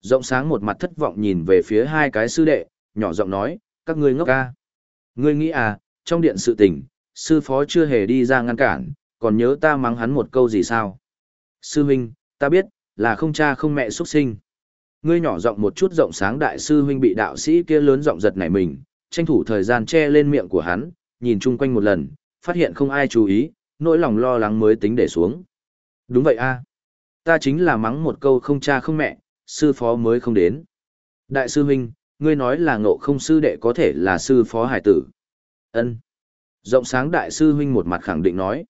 Rộng sáng một mặt thất vọng nhìn về phía hai cái sư đệ, nhỏ giọng nói, các ngươi ngốc ca. Ngươi nghĩ à, trong điện sự tình, sư phó chưa hề đi ra ngăn cản, còn nhớ ta mắng hắn một câu gì sao? Sư huynh, ta biết, là không cha không mẹ xuất sinh. Ngươi nhỏ giọng một chút rộng sáng đại sư huynh bị đạo sĩ kia lớn giọng giật nảy mình, tranh thủ thời gian che lên miệng của hắn, nhìn chung quanh một lần, phát hiện không ai chú ý, nỗi lòng lo lắng mới tính để xuống. Đúng vậy a, Ta chính là mắng một câu không cha không mẹ, sư phó mới không đến. Đại sư huynh, ngươi nói là ngộ không sư đệ có thể là sư phó hải tử. Ân. Rộng sáng đại sư huynh một mặt khẳng định nói.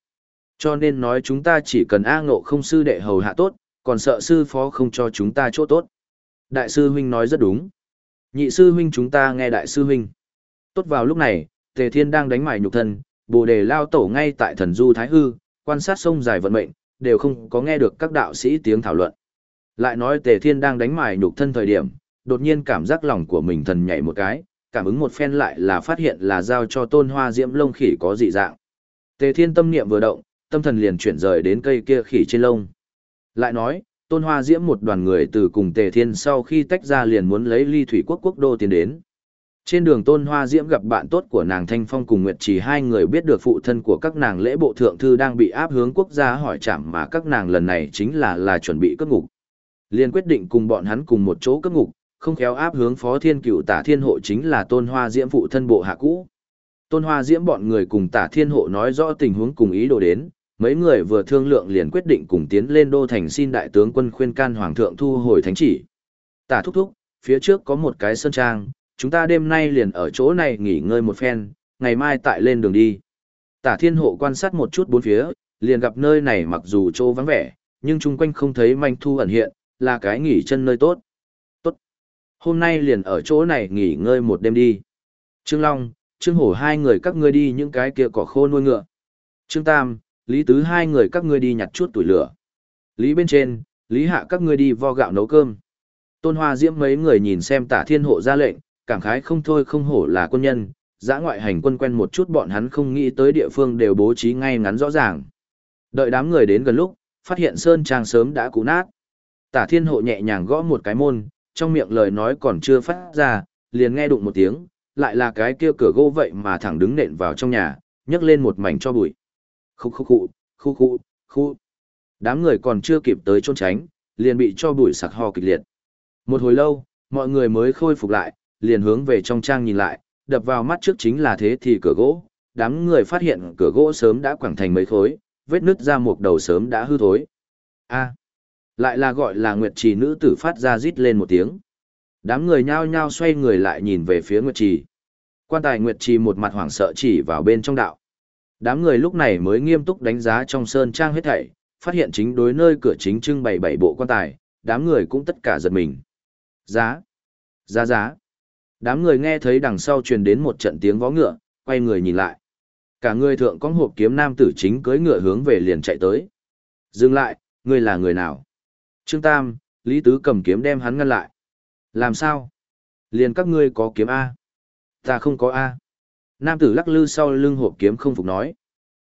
Cho nên nói chúng ta chỉ cần A ngộ không sư đệ hầu hạ tốt, còn sợ sư phó không cho chúng ta chỗ tốt. Đại sư huynh nói rất đúng. Nhị sư huynh chúng ta nghe đại sư huynh. Tốt vào lúc này, Tề Thiên đang đánh mải nhục thân, Bồ Đề lao tổ ngay tại thần du Thái Hư, quan sát sông dài vận mệnh, đều không có nghe được các đạo sĩ tiếng thảo luận. Lại nói Tề Thiên đang đánh mài nhục thân thời điểm, đột nhiên cảm giác lòng của mình thần nhảy một cái, cảm ứng một phen lại là phát hiện là giao cho tôn hoa diễm lông khỉ có dị dạng. Tề Thiên tâm niệm vừa động, tâm thần liền chuyển rời đến cây kia khỉ trên lông. Lại nói, tôn hoa diễm một đoàn người từ cùng Tề Thiên sau khi tách ra liền muốn lấy ly thủy quốc quốc đô tiến đến. Trên đường Tôn Hoa Diễm gặp bạn tốt của nàng Thanh Phong cùng Nguyệt Trì hai người biết được phụ thân của các nàng lễ bộ thượng thư đang bị áp hướng quốc gia hỏi chạm mà các nàng lần này chính là là chuẩn bị cất ngục liền quyết định cùng bọn hắn cùng một chỗ cất ngục, không khéo áp hướng Phó Thiên cửu Tả Thiên Hộ chính là Tôn Hoa Diễm phụ thân bộ hạ cũ. Tôn Hoa Diễm bọn người cùng Tả Thiên Hộ nói rõ tình huống cùng ý đồ đến, mấy người vừa thương lượng liền quyết định cùng tiến lên đô thành xin đại tướng quân khuyên can hoàng thượng thu hồi thánh chỉ. Tả thúc thúc, phía trước có một cái sơn trang, chúng ta đêm nay liền ở chỗ này nghỉ ngơi một phen, ngày mai tại lên đường đi. Tả thiên hộ quan sát một chút bốn phía, liền gặp nơi này mặc dù chỗ vắng vẻ, nhưng chung quanh không thấy manh thu ẩn hiện, là cái nghỉ chân nơi tốt. Tốt. Hôm nay liền ở chỗ này nghỉ ngơi một đêm đi. Trương Long, Trương Hổ hai người các ngươi đi những cái kia cỏ khô nuôi ngựa. Trương Tam, Lý Tứ hai người các ngươi đi nhặt chút tuổi lửa. Lý bên trên, Lý Hạ các ngươi đi vo gạo nấu cơm. Tôn Hoa Diễm mấy người nhìn xem tả thiên hộ ra lệnh, cảm khái không thôi không hổ là quân nhân, giã ngoại hành quân quen một chút bọn hắn không nghĩ tới địa phương đều bố trí ngay ngắn rõ ràng. Đợi đám người đến gần lúc, phát hiện Sơn Trang sớm đã cũ nát. Tả thiên hộ nhẹ nhàng gõ một cái môn, trong miệng lời nói còn chưa phát ra, liền nghe đụng một tiếng, lại là cái kia cửa gỗ vậy mà thẳng đứng nện vào trong nhà, nhấc lên một mảnh cho bụi. Khúc khúc khụ, khúc khu, khu. Đám người còn chưa kịp tới trốn tránh, liền bị cho bụi sặc ho kịch liệt. Một hồi lâu, mọi người mới khôi phục lại, liền hướng về trong trang nhìn lại, đập vào mắt trước chính là thế thì cửa gỗ, đám người phát hiện cửa gỗ sớm đã quẳng thành mấy khối, vết nứt ra một đầu sớm đã hư thối. A, lại là gọi là Nguyệt Trì nữ tử phát ra rít lên một tiếng. Đám người nhao nhao xoay người lại nhìn về phía Nguyệt Trì. Quan tài Nguyệt Trì một mặt hoảng sợ chỉ vào bên trong đạo. Đám người lúc này mới nghiêm túc đánh giá trong sơn trang hết thảy, phát hiện chính đối nơi cửa chính trưng bày bảy bộ quan tài, đám người cũng tất cả giật mình. Giá, giá giá. Đám người nghe thấy đằng sau truyền đến một trận tiếng vó ngựa, quay người nhìn lại. Cả người thượng có hộp kiếm nam tử chính cưỡi ngựa hướng về liền chạy tới. Dừng lại, ngươi là người nào? Trương Tam, Lý Tứ cầm kiếm đem hắn ngăn lại. Làm sao? Liền các ngươi có kiếm A. Ta không có A. Nam tử lắc lư sau lưng hộp kiếm không phục nói.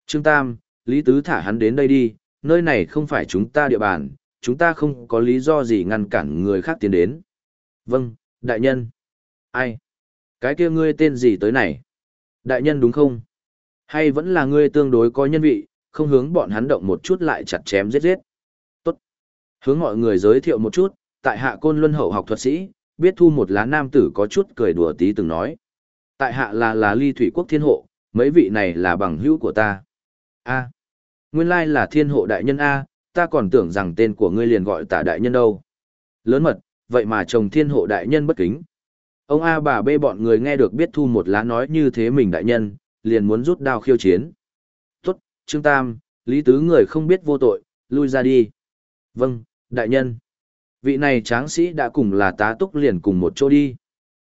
Trương Tam, Lý Tứ thả hắn đến đây đi, nơi này không phải chúng ta địa bàn, chúng ta không có lý do gì ngăn cản người khác tiến đến. Vâng, đại nhân. Ai? Cái kia ngươi tên gì tới này? Đại nhân đúng không? Hay vẫn là ngươi tương đối có nhân vị, không hướng bọn hắn động một chút lại chặt chém giết giết? Hướng mọi người giới thiệu một chút, tại hạ côn luân hậu học thuật sĩ, biết thu một lá nam tử có chút cười đùa tí từng nói. Tại hạ là là ly thủy quốc thiên hộ, mấy vị này là bằng hữu của ta. A. Nguyên lai là thiên hộ đại nhân A, ta còn tưởng rằng tên của ngươi liền gọi tả đại nhân đâu. Lớn mật, vậy mà chồng thiên hộ đại nhân bất kính. Ông A bà B bọn người nghe được biết thu một lá nói như thế mình đại nhân, liền muốn rút đao khiêu chiến. Tốt, Trương Tam, Lý Tứ người không biết vô tội, lui ra đi. Vâng, đại nhân. Vị này tráng sĩ đã cùng là tá túc liền cùng một chỗ đi.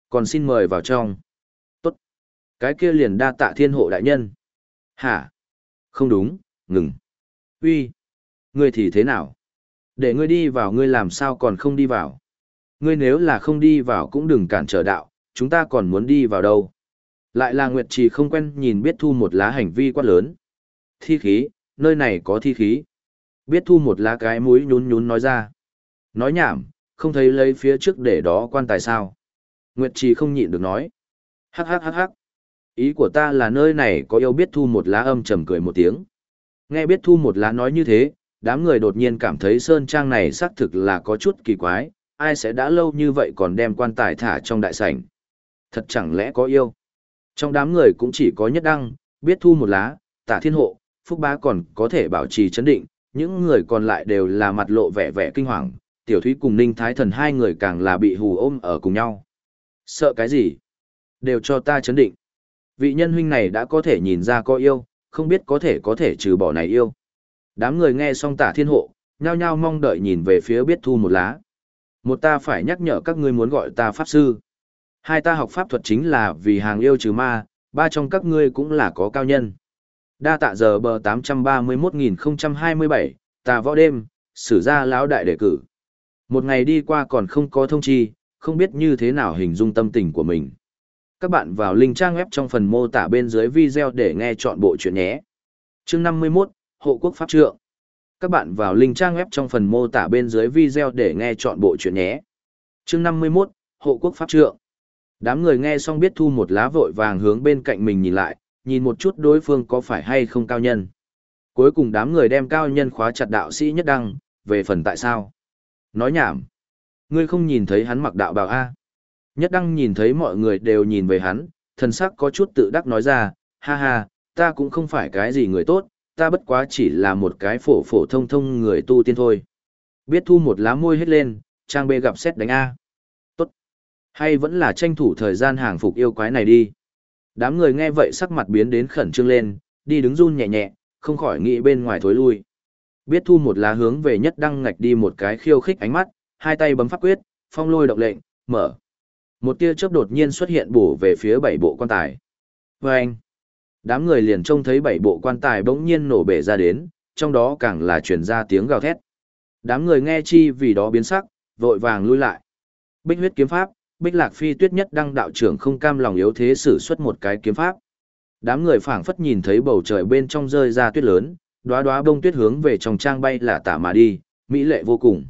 Còn xin mời vào trong. Tốt. Cái kia liền đa tạ thiên hộ đại nhân. Hả? Không đúng, ngừng. Uy, Ngươi thì thế nào? Để ngươi đi vào ngươi làm sao còn không đi vào? Ngươi nếu là không đi vào cũng đừng cản trở đạo, chúng ta còn muốn đi vào đâu. Lại là Nguyệt Trì không quen nhìn biết thu một lá hành vi quát lớn. Thi khí, nơi này có thi khí. Biết thu một lá cái mũi nhún nhún nói ra. Nói nhảm, không thấy lấy phía trước để đó quan tài sao. Nguyệt Trì không nhịn được nói. Hắc hắc hắc hắc. Ý của ta là nơi này có yêu biết thu một lá âm trầm cười một tiếng. Nghe biết thu một lá nói như thế, đám người đột nhiên cảm thấy sơn trang này xác thực là có chút kỳ quái, ai sẽ đã lâu như vậy còn đem quan tài thả trong đại sảnh. Thật chẳng lẽ có yêu. Trong đám người cũng chỉ có nhất đăng, biết thu một lá, tả thiên hộ, phúc bá còn có thể bảo trì chấn định, những người còn lại đều là mặt lộ vẻ vẻ kinh hoàng, tiểu thúy cùng ninh thái thần hai người càng là bị hù ôm ở cùng nhau. Sợ cái gì? Đều cho ta chấn định. Vị nhân huynh này đã có thể nhìn ra có yêu, không biết có thể có thể trừ bỏ này yêu. Đám người nghe xong tả thiên hộ, nhao nhao mong đợi nhìn về phía biết thu một lá. Một ta phải nhắc nhở các ngươi muốn gọi ta pháp sư. Hai ta học pháp thuật chính là vì hàng yêu trừ ma, ba trong các ngươi cũng là có cao nhân. Đa tạ giờ bờ 831.027, tà võ đêm, sử ra lão đại đề cử. Một ngày đi qua còn không có thông chi, không biết như thế nào hình dung tâm tình của mình. Các bạn vào link trang web trong phần mô tả bên dưới video để nghe chọn bộ chuyện nhé. Chương 51, Hộ quốc pháp trượng. Các bạn vào link trang web trong phần mô tả bên dưới video để nghe chọn bộ chuyện nhé. Chương 51, Hộ quốc pháp trượng. Đám người nghe xong biết thu một lá vội vàng hướng bên cạnh mình nhìn lại, nhìn một chút đối phương có phải hay không cao nhân. Cuối cùng đám người đem cao nhân khóa chặt đạo sĩ nhất đăng, về phần tại sao. Nói nhảm. Ngươi không nhìn thấy hắn mặc đạo bào A. Nhất đăng nhìn thấy mọi người đều nhìn về hắn, thần sắc có chút tự đắc nói ra, ha ha, ta cũng không phải cái gì người tốt, ta bất quá chỉ là một cái phổ phổ thông thông người tu tiên thôi. Biết thu một lá môi hết lên, trang bê gặp xét đánh A. Tốt. Hay vẫn là tranh thủ thời gian hàng phục yêu quái này đi. Đám người nghe vậy sắc mặt biến đến khẩn trương lên, đi đứng run nhẹ nhẹ, không khỏi nghĩ bên ngoài thối lui. Biết thu một lá hướng về nhất đăng ngạch đi một cái khiêu khích ánh mắt, hai tay bấm pháp quyết, phong lôi động lệnh, mở. Một tia chớp đột nhiên xuất hiện bổ về phía bảy bộ quan tài. Và anh, đám người liền trông thấy bảy bộ quan tài bỗng nhiên nổ bể ra đến, trong đó càng là truyền ra tiếng gào thét. Đám người nghe chi vì đó biến sắc, vội vàng lui lại. Bích huyết kiếm pháp, Bích Lạc Phi Tuyết nhất đăng đạo trưởng không cam lòng yếu thế sử xuất một cái kiếm pháp. Đám người phảng phất nhìn thấy bầu trời bên trong rơi ra tuyết lớn, đóa đóa bông tuyết hướng về trong trang bay là tả mà đi, mỹ lệ vô cùng.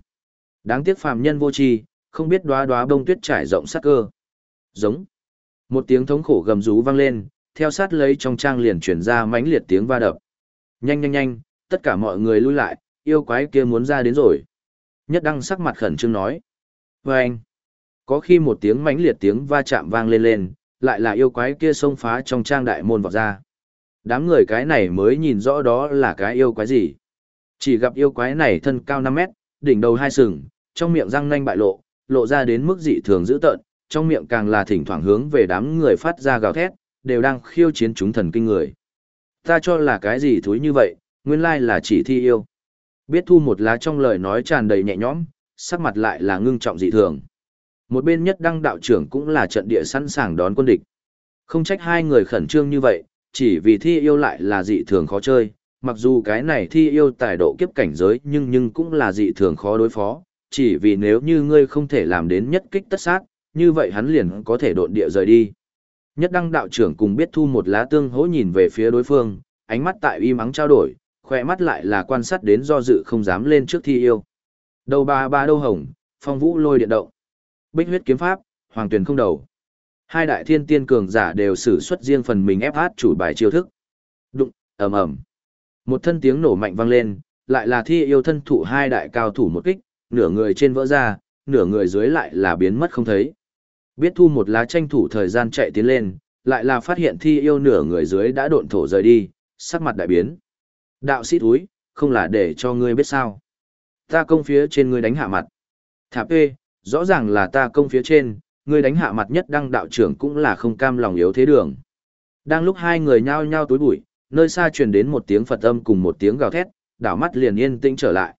Đáng tiếc phàm nhân vô tri, không biết đóa đóa bông tuyết trải rộng sắc cơ. Giống. Một tiếng thống khổ gầm rú vang lên, theo sát lấy trong trang liền chuyển ra mãnh liệt tiếng va đập. Nhanh nhanh nhanh, tất cả mọi người lui lại, yêu quái kia muốn ra đến rồi. Nhất đăng sắc mặt khẩn trương nói. Và anh. Có khi một tiếng mãnh liệt tiếng va chạm vang lên lên, lại là yêu quái kia xông phá trong trang đại môn vọt ra. Đám người cái này mới nhìn rõ đó là cái yêu quái gì. Chỉ gặp yêu quái này thân cao 5 mét, đỉnh đầu hai sừng, trong miệng răng nanh bại lộ, lộ ra đến mức dị thường dữ tợn, trong miệng càng là thỉnh thoảng hướng về đám người phát ra gào thét, đều đang khiêu chiến chúng thần kinh người. Ta cho là cái gì thúi như vậy, nguyên lai là chỉ thi yêu. Biết thu một lá trong lời nói tràn đầy nhẹ nhõm, sắc mặt lại là ngưng trọng dị thường. Một bên nhất đăng đạo trưởng cũng là trận địa sẵn sàng đón quân địch. Không trách hai người khẩn trương như vậy, chỉ vì thi yêu lại là dị thường khó chơi, mặc dù cái này thi yêu tài độ kiếp cảnh giới nhưng nhưng cũng là dị thường khó đối phó, chỉ vì nếu như ngươi không thể làm đến nhất kích tất sát, như vậy hắn liền có thể độn địa rời đi. Nhất đăng đạo trưởng cùng biết thu một lá tương hỗ nhìn về phía đối phương, ánh mắt tại y mắng trao đổi, khỏe mắt lại là quan sát đến do dự không dám lên trước thi yêu. Đầu ba ba đâu hồng, phong vũ lôi điện động. Bích huyết kiếm pháp, hoàng tuyển không đầu. Hai đại thiên tiên cường giả đều sử xuất riêng phần mình ép hát chủ bài chiêu thức. Đụng, ầm ầm. Một thân tiếng nổ mạnh vang lên, lại là thi yêu thân thụ hai đại cao thủ một kích, nửa người trên vỡ ra, nửa người dưới lại là biến mất không thấy. Biết thu một lá tranh thủ thời gian chạy tiến lên, lại là phát hiện thi yêu nửa người dưới đã độn thổ rời đi, sắc mặt đại biến. Đạo sĩ túi, không là để cho ngươi biết sao. Ta công phía trên ngươi đánh hạ mặt. Thạp ê, rõ ràng là ta công phía trên, ngươi đánh hạ mặt nhất đăng đạo trưởng cũng là không cam lòng yếu thế đường. Đang lúc hai người nhao nhao túi bụi, nơi xa truyền đến một tiếng Phật âm cùng một tiếng gào thét, đảo mắt liền yên tĩnh trở lại.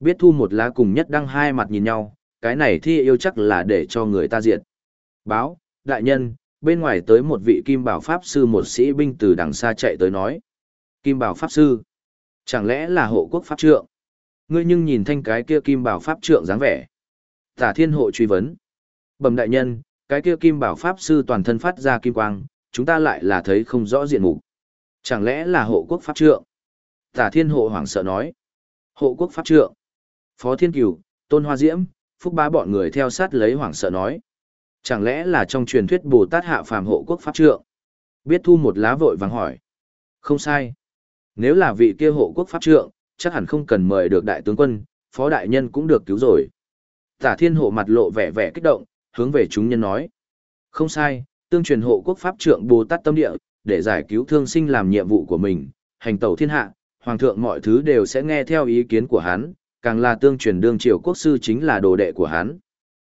Biết thu một lá cùng nhất đăng hai mặt nhìn nhau, cái này thi yêu chắc là để cho người ta diệt. Báo, đại nhân, bên ngoài tới một vị kim bảo pháp sư một sĩ binh từ đằng xa chạy tới nói. Kim bảo pháp sư? Chẳng lẽ là hộ quốc pháp trượng? Ngươi nhưng nhìn thanh cái kia kim bảo pháp trượng dáng vẻ. Tả thiên hộ truy vấn. Bẩm đại nhân, cái kia kim bảo pháp sư toàn thân phát ra kim quang, chúng ta lại là thấy không rõ diện mục. Chẳng lẽ là hộ quốc pháp trượng? Tả thiên hộ hoảng sợ nói. Hộ quốc pháp trượng. Phó thiên cửu, tôn hoa diễm, Phúc Bá bọn người theo sát lấy hoảng sợ nói. Chẳng lẽ là trong truyền thuyết Bồ Tát hạ phàm hộ quốc pháp trượng? Biết thu một lá vội vàng hỏi. Không sai. Nếu là vị kia hộ quốc pháp trượng, chắc hẳn không cần mời được đại tướng quân, phó đại nhân cũng được cứu rồi. Tả thiên hộ mặt lộ vẻ vẻ kích động, hướng về chúng nhân nói. Không sai, tương truyền hộ quốc pháp trượng Bồ Tát tâm địa, để giải cứu thương sinh làm nhiệm vụ của mình, hành tẩu thiên hạ, hoàng thượng mọi thứ đều sẽ nghe theo ý kiến của hắn, càng là tương truyền đương triều quốc sư chính là đồ đệ của hắn.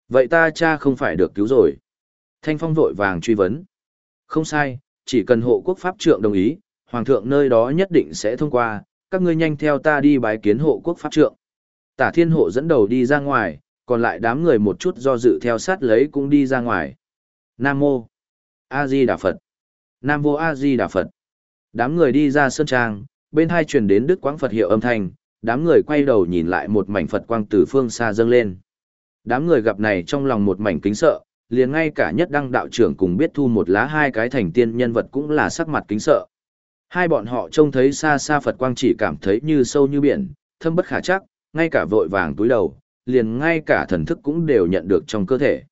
Vậy ta cha không phải được cứu rồi. Thanh Phong vội vàng truy vấn. Không sai, chỉ cần hộ quốc pháp trượng đồng ý, hoàng thượng nơi đó nhất định sẽ thông qua, các ngươi nhanh theo ta đi bái kiến hộ quốc pháp trượng. Tả thiên hộ dẫn đầu đi ra ngoài, còn lại đám người một chút do dự theo sát lấy cũng đi ra ngoài. Nam Mô A Di Đà Phật Nam Vô A Di Đà Phật Đám người đi ra sơn trang, bên hai truyền đến đức quang Phật hiệu âm thanh, đám người quay đầu nhìn lại một mảnh Phật quang từ phương xa dâng lên. Đám người gặp này trong lòng một mảnh kính sợ, liền ngay cả nhất đăng đạo trưởng cùng biết thu một lá hai cái thành tiên nhân vật cũng là sắc mặt kính sợ. Hai bọn họ trông thấy xa xa Phật quang chỉ cảm thấy như sâu như biển, thâm bất khả chắc, ngay cả vội vàng túi đầu, liền ngay cả thần thức cũng đều nhận được trong cơ thể.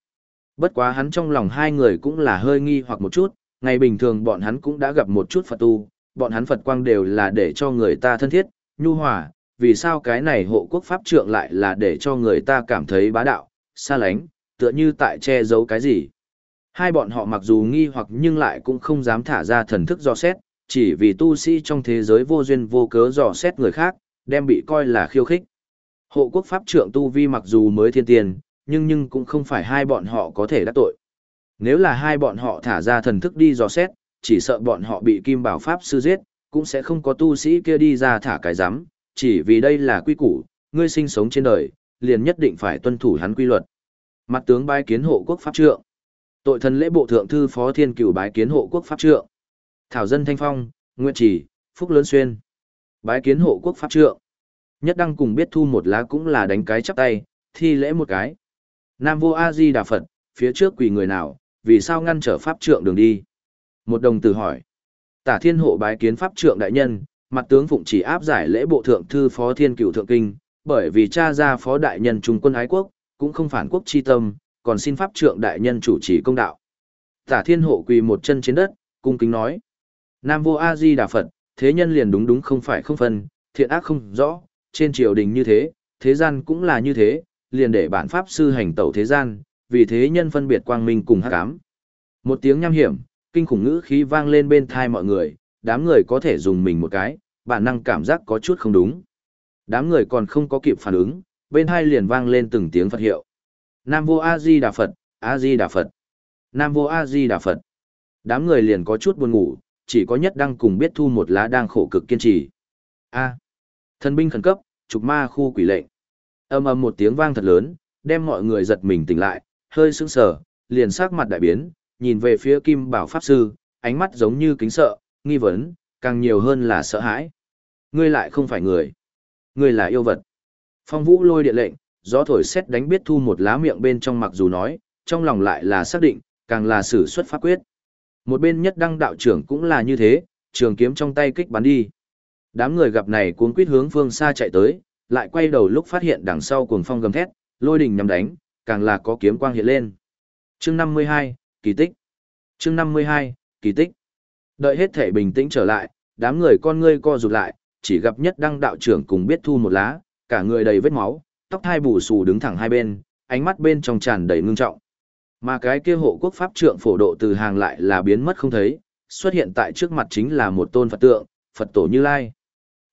Bất quá hắn trong lòng hai người cũng là hơi nghi hoặc một chút, ngày bình thường bọn hắn cũng đã gặp một chút Phật tu, bọn hắn Phật quang đều là để cho người ta thân thiết, nhu hòa, vì sao cái này hộ quốc pháp trượng lại là để cho người ta cảm thấy bá đạo, xa lánh, tựa như tại che giấu cái gì. Hai bọn họ mặc dù nghi hoặc nhưng lại cũng không dám thả ra thần thức dò xét, chỉ vì tu sĩ trong thế giới vô duyên vô cớ dò xét người khác, đem bị coi là khiêu khích. Hộ quốc pháp trưởng tu vi mặc dù mới thiên tiền, nhưng nhưng cũng không phải hai bọn họ có thể đắc tội. Nếu là hai bọn họ thả ra thần thức đi dò xét, chỉ sợ bọn họ bị kim bảo pháp sư giết, cũng sẽ không có tu sĩ kia đi ra thả cái giám, chỉ vì đây là quy củ, ngươi sinh sống trên đời, liền nhất định phải tuân thủ hắn quy luật. Mặt tướng bái kiến hộ quốc pháp trượng. Tội thần lễ bộ thượng thư phó thiên cửu bái kiến hộ quốc pháp trượng. Thảo dân thanh phong, nguyện chỉ, phúc lớn xuyên. Bái kiến hộ quốc pháp trượng. Nhất đăng cùng biết thu một lá cũng là đánh cái chắp tay, thi lễ một cái. Nam vô A Di Đà Phật, phía trước quỳ người nào, vì sao ngăn trở pháp trượng đường đi? Một đồng tử hỏi. Tả thiên hộ bái kiến pháp trượng đại nhân, mặt tướng phụng chỉ áp giải lễ bộ thượng thư phó thiên cửu thượng kinh, bởi vì cha ra phó đại nhân trung quân ái quốc, cũng không phản quốc chi tâm, còn xin pháp trượng đại nhân chủ trì công đạo. Tả thiên hộ quỳ một chân trên đất, cung kính nói. Nam vô A Di Đà Phật, thế nhân liền đúng đúng không phải không phân, thiện ác không rõ, trên triều đình như thế, thế gian cũng là như thế, liền để bản pháp sư hành tẩu thế gian, vì thế nhân phân biệt quang minh cùng hắc ám. Một tiếng nham hiểm, kinh khủng ngữ khí vang lên bên thai mọi người, đám người có thể dùng mình một cái, bản năng cảm giác có chút không đúng. Đám người còn không có kịp phản ứng, bên hai liền vang lên từng tiếng Phật hiệu. Nam vô A Di Đà Phật, A Di Đà Phật. Nam vô A Di Đà Phật. Đám người liền có chút buồn ngủ, chỉ có nhất đăng cùng biết thu một lá đang khổ cực kiên trì. A. Thần binh khẩn cấp, trục ma khu quỷ lệnh. Âm ầm một tiếng vang thật lớn, đem mọi người giật mình tỉnh lại, hơi sững sờ, liền sắc mặt đại biến, nhìn về phía Kim Bảo pháp sư, ánh mắt giống như kính sợ, nghi vấn, càng nhiều hơn là sợ hãi. Ngươi lại không phải người, ngươi là yêu vật. Phong Vũ lôi điện lệnh, gió thổi xét đánh biết thu một lá miệng bên trong mặc dù nói, trong lòng lại là xác định, càng là sử xuất pháp quyết. Một bên nhất đăng đạo trưởng cũng là như thế, trường kiếm trong tay kích bắn đi. Đám người gặp này cuốn quýt hướng phương xa chạy tới, lại quay đầu lúc phát hiện đằng sau cuồng phong gầm thét, lôi đình nhằm đánh, càng là có kiếm quang hiện lên. Chương 52, kỳ tích. Chương 52, kỳ tích. Đợi hết thể bình tĩnh trở lại, đám người con ngươi co rụt lại, chỉ gặp nhất đăng đạo trưởng cùng biết thu một lá, cả người đầy vết máu, tóc hai bù xù đứng thẳng hai bên, ánh mắt bên trong tràn đầy ngưng trọng. Mà cái kia hộ quốc pháp trượng phổ độ từ hàng lại là biến mất không thấy, xuất hiện tại trước mặt chính là một tôn Phật tượng, Phật tổ Như Lai.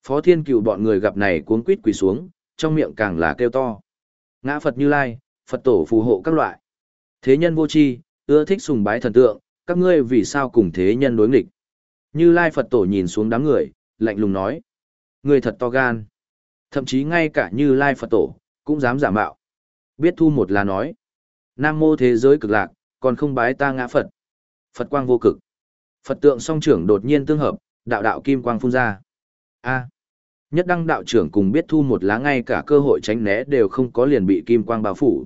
Phó Thiên Cựu bọn người gặp này cuống quýt quỳ xuống, trong miệng càng là kêu to. Ngã Phật Như Lai, Phật tổ phù hộ các loại. Thế nhân vô tri, ưa thích sùng bái thần tượng, các ngươi vì sao cùng thế nhân đối nghịch? Như Lai Phật tổ nhìn xuống đám người, lạnh lùng nói: "Ngươi thật to gan." Thậm chí ngay cả Như Lai Phật tổ cũng dám giả mạo. Biết thu một là nói: "Nam mô thế giới cực lạc, còn không bái ta ngã Phật." Phật quang vô cực. Phật tượng song trưởng đột nhiên tương hợp, đạo đạo kim quang phun ra. A. Nhất đăng đạo trưởng cùng biết thu một lá ngay cả cơ hội tránh né đều không có liền bị kim quang bao phủ.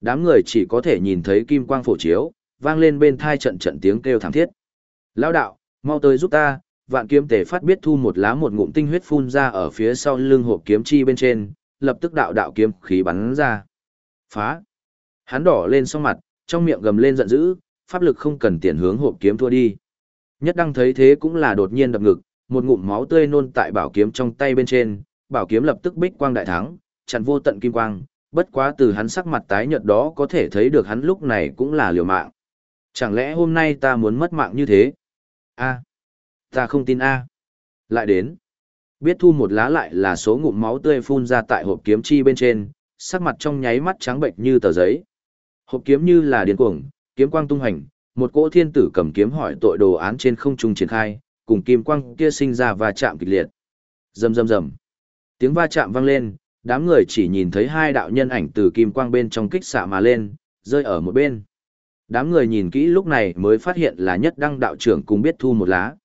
Đám người chỉ có thể nhìn thấy kim quang phổ chiếu, vang lên bên thai trận trận tiếng kêu thảm thiết. Lão đạo, mau tới giúp ta, vạn kiếm tề phát biết thu một lá một ngụm tinh huyết phun ra ở phía sau lưng hộp kiếm chi bên trên, lập tức đạo đạo kiếm khí bắn ra. Phá. Hắn đỏ lên song mặt, trong miệng gầm lên giận dữ, pháp lực không cần tiền hướng hộp kiếm thua đi. Nhất đăng thấy thế cũng là đột nhiên đập ngực, một ngụm máu tươi nôn tại bảo kiếm trong tay bên trên, bảo kiếm lập tức bích quang đại thắng, chặn vô tận kim quang, bất quá từ hắn sắc mặt tái nhợt đó có thể thấy được hắn lúc này cũng là liều mạng. Chẳng lẽ hôm nay ta muốn mất mạng như thế? A, ta không tin a. Lại đến. Biết thu một lá lại là số ngụm máu tươi phun ra tại hộp kiếm chi bên trên, sắc mặt trong nháy mắt trắng bệnh như tờ giấy. Hộp kiếm như là điên cuồng, kiếm quang tung hành, một cỗ thiên tử cầm kiếm hỏi tội đồ án trên không trung triển khai, cùng kim quang kia sinh ra và chạm kịch liệt. Rầm rầm rầm. Tiếng va chạm vang lên, đám người chỉ nhìn thấy hai đạo nhân ảnh từ kim quang bên trong kích xạ mà lên, rơi ở một bên. Đám người nhìn kỹ lúc này mới phát hiện là nhất đăng đạo trưởng cùng biết thu một lá.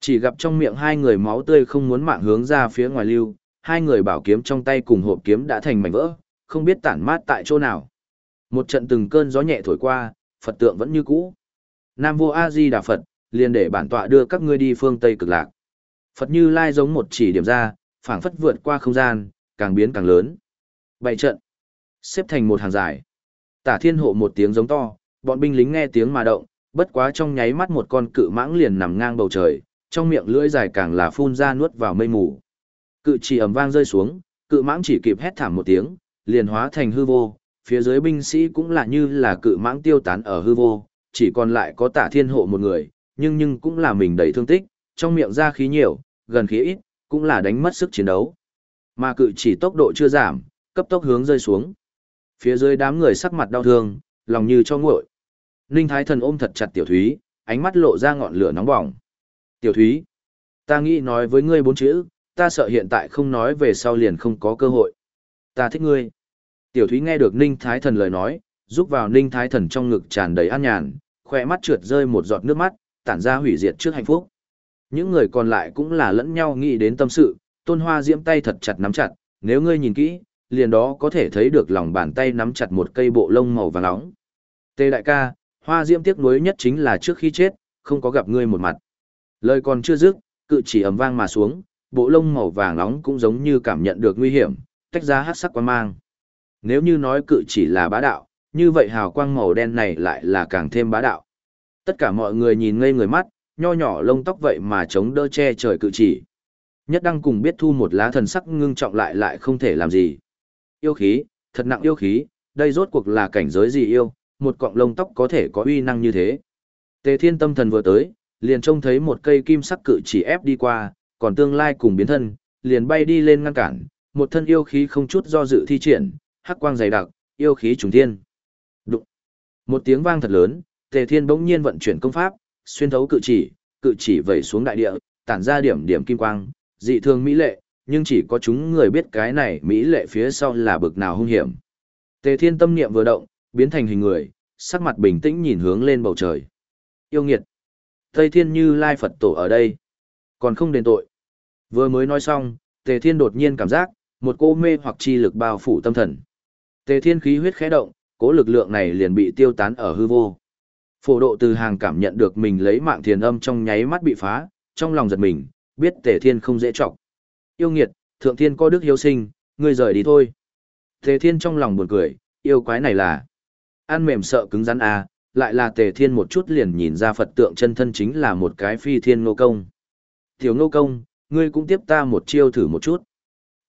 Chỉ gặp trong miệng hai người máu tươi không muốn mạng hướng ra phía ngoài lưu, hai người bảo kiếm trong tay cùng hộp kiếm đã thành mảnh vỡ, không biết tản mát tại chỗ nào. Một trận từng cơn gió nhẹ thổi qua, Phật tượng vẫn như cũ. Nam vô A Di Đà Phật, liền để bản tọa đưa các ngươi đi phương Tây cực lạc. Phật Như Lai giống một chỉ điểm ra, phảng phất vượt qua không gian, càng biến càng lớn. Bảy trận, xếp thành một hàng dài. Tả Thiên Hộ một tiếng giống to, bọn binh lính nghe tiếng mà động, bất quá trong nháy mắt một con cự mãng liền nằm ngang bầu trời, trong miệng lưỡi dài càng là phun ra nuốt vào mây mù. Cự chỉ ầm vang rơi xuống, cự mãng chỉ kịp hét thảm một tiếng, liền hóa thành hư vô, phía dưới binh sĩ cũng là như là cự mãng tiêu tán ở hư vô, chỉ còn lại có tả thiên hộ một người, nhưng nhưng cũng là mình đầy thương tích, trong miệng ra khí nhiều, gần khí ít, cũng là đánh mất sức chiến đấu. Mà cự chỉ tốc độ chưa giảm, cấp tốc hướng rơi xuống. Phía dưới đám người sắc mặt đau thương, lòng như cho nguội. Ninh Thái Thần ôm thật chặt Tiểu Thúy, ánh mắt lộ ra ngọn lửa nóng bỏng. Tiểu Thúy, ta nghĩ nói với ngươi bốn chữ, ta sợ hiện tại không nói về sau liền không có cơ hội. Ta thích ngươi. Tiểu Thúy nghe được Ninh Thái Thần lời nói, giúp vào Ninh Thái Thần trong ngực tràn đầy an nhàn, khỏe mắt trượt rơi một giọt nước mắt, tản ra hủy diệt trước hạnh phúc. Những người còn lại cũng là lẫn nhau nghĩ đến tâm sự, tôn hoa diễm tay thật chặt nắm chặt, nếu ngươi nhìn kỹ, liền đó có thể thấy được lòng bàn tay nắm chặt một cây bộ lông màu vàng nóng. Tê đại ca, hoa diễm tiếc nuối nhất chính là trước khi chết, không có gặp ngươi một mặt. Lời còn chưa dứt, cự chỉ ầm vang mà xuống, bộ lông màu vàng nóng cũng giống như cảm nhận được nguy hiểm, tách ra hát sắc quan mang. Nếu như nói cự chỉ là bá đạo, như vậy hào quang màu đen này lại là càng thêm bá đạo. Tất cả mọi người nhìn ngây người mắt, nho nhỏ lông tóc vậy mà chống đỡ che trời cự chỉ. Nhất đăng cùng biết thu một lá thần sắc ngưng trọng lại lại không thể làm gì. Yêu khí, thật nặng yêu khí, đây rốt cuộc là cảnh giới gì yêu, một cọng lông tóc có thể có uy năng như thế. Tề thiên tâm thần vừa tới, liền trông thấy một cây kim sắc cự chỉ ép đi qua, còn tương lai cùng biến thân, liền bay đi lên ngăn cản, một thân yêu khí không chút do dự thi triển, hắc quang dày đặc, yêu khí trùng thiên. Đụng. Một tiếng vang thật lớn, Tề Thiên bỗng nhiên vận chuyển công pháp, xuyên thấu cự chỉ, cự chỉ vẩy xuống đại địa, tản ra điểm điểm kim quang, dị thường mỹ lệ, nhưng chỉ có chúng người biết cái này mỹ lệ phía sau là bực nào hung hiểm. Tề Thiên tâm niệm vừa động, biến thành hình người, sắc mặt bình tĩnh nhìn hướng lên bầu trời. Yêu nghiệt. Tây Thiên Như Lai Phật tổ ở đây, còn không đền tội. Vừa mới nói xong, Tề Thiên đột nhiên cảm giác, một cô mê hoặc chi lực bao phủ tâm thần. Tề Thiên khí huyết khẽ động, cố lực lượng này liền bị tiêu tán ở hư vô. Phổ độ từ hàng cảm nhận được mình lấy mạng thiền âm trong nháy mắt bị phá, trong lòng giật mình, biết Tề Thiên không dễ trọng. Yêu nghiệt, thượng thiên có đức hiếu sinh, ngươi rời đi thôi. Tề Thiên trong lòng buồn cười, yêu quái này là ăn mềm sợ cứng rắn à, lại là Tề Thiên một chút liền nhìn ra Phật tượng chân thân chính là một cái phi thiên ngô công. Tiểu ngô công, ngươi cũng tiếp ta một chiêu thử một chút.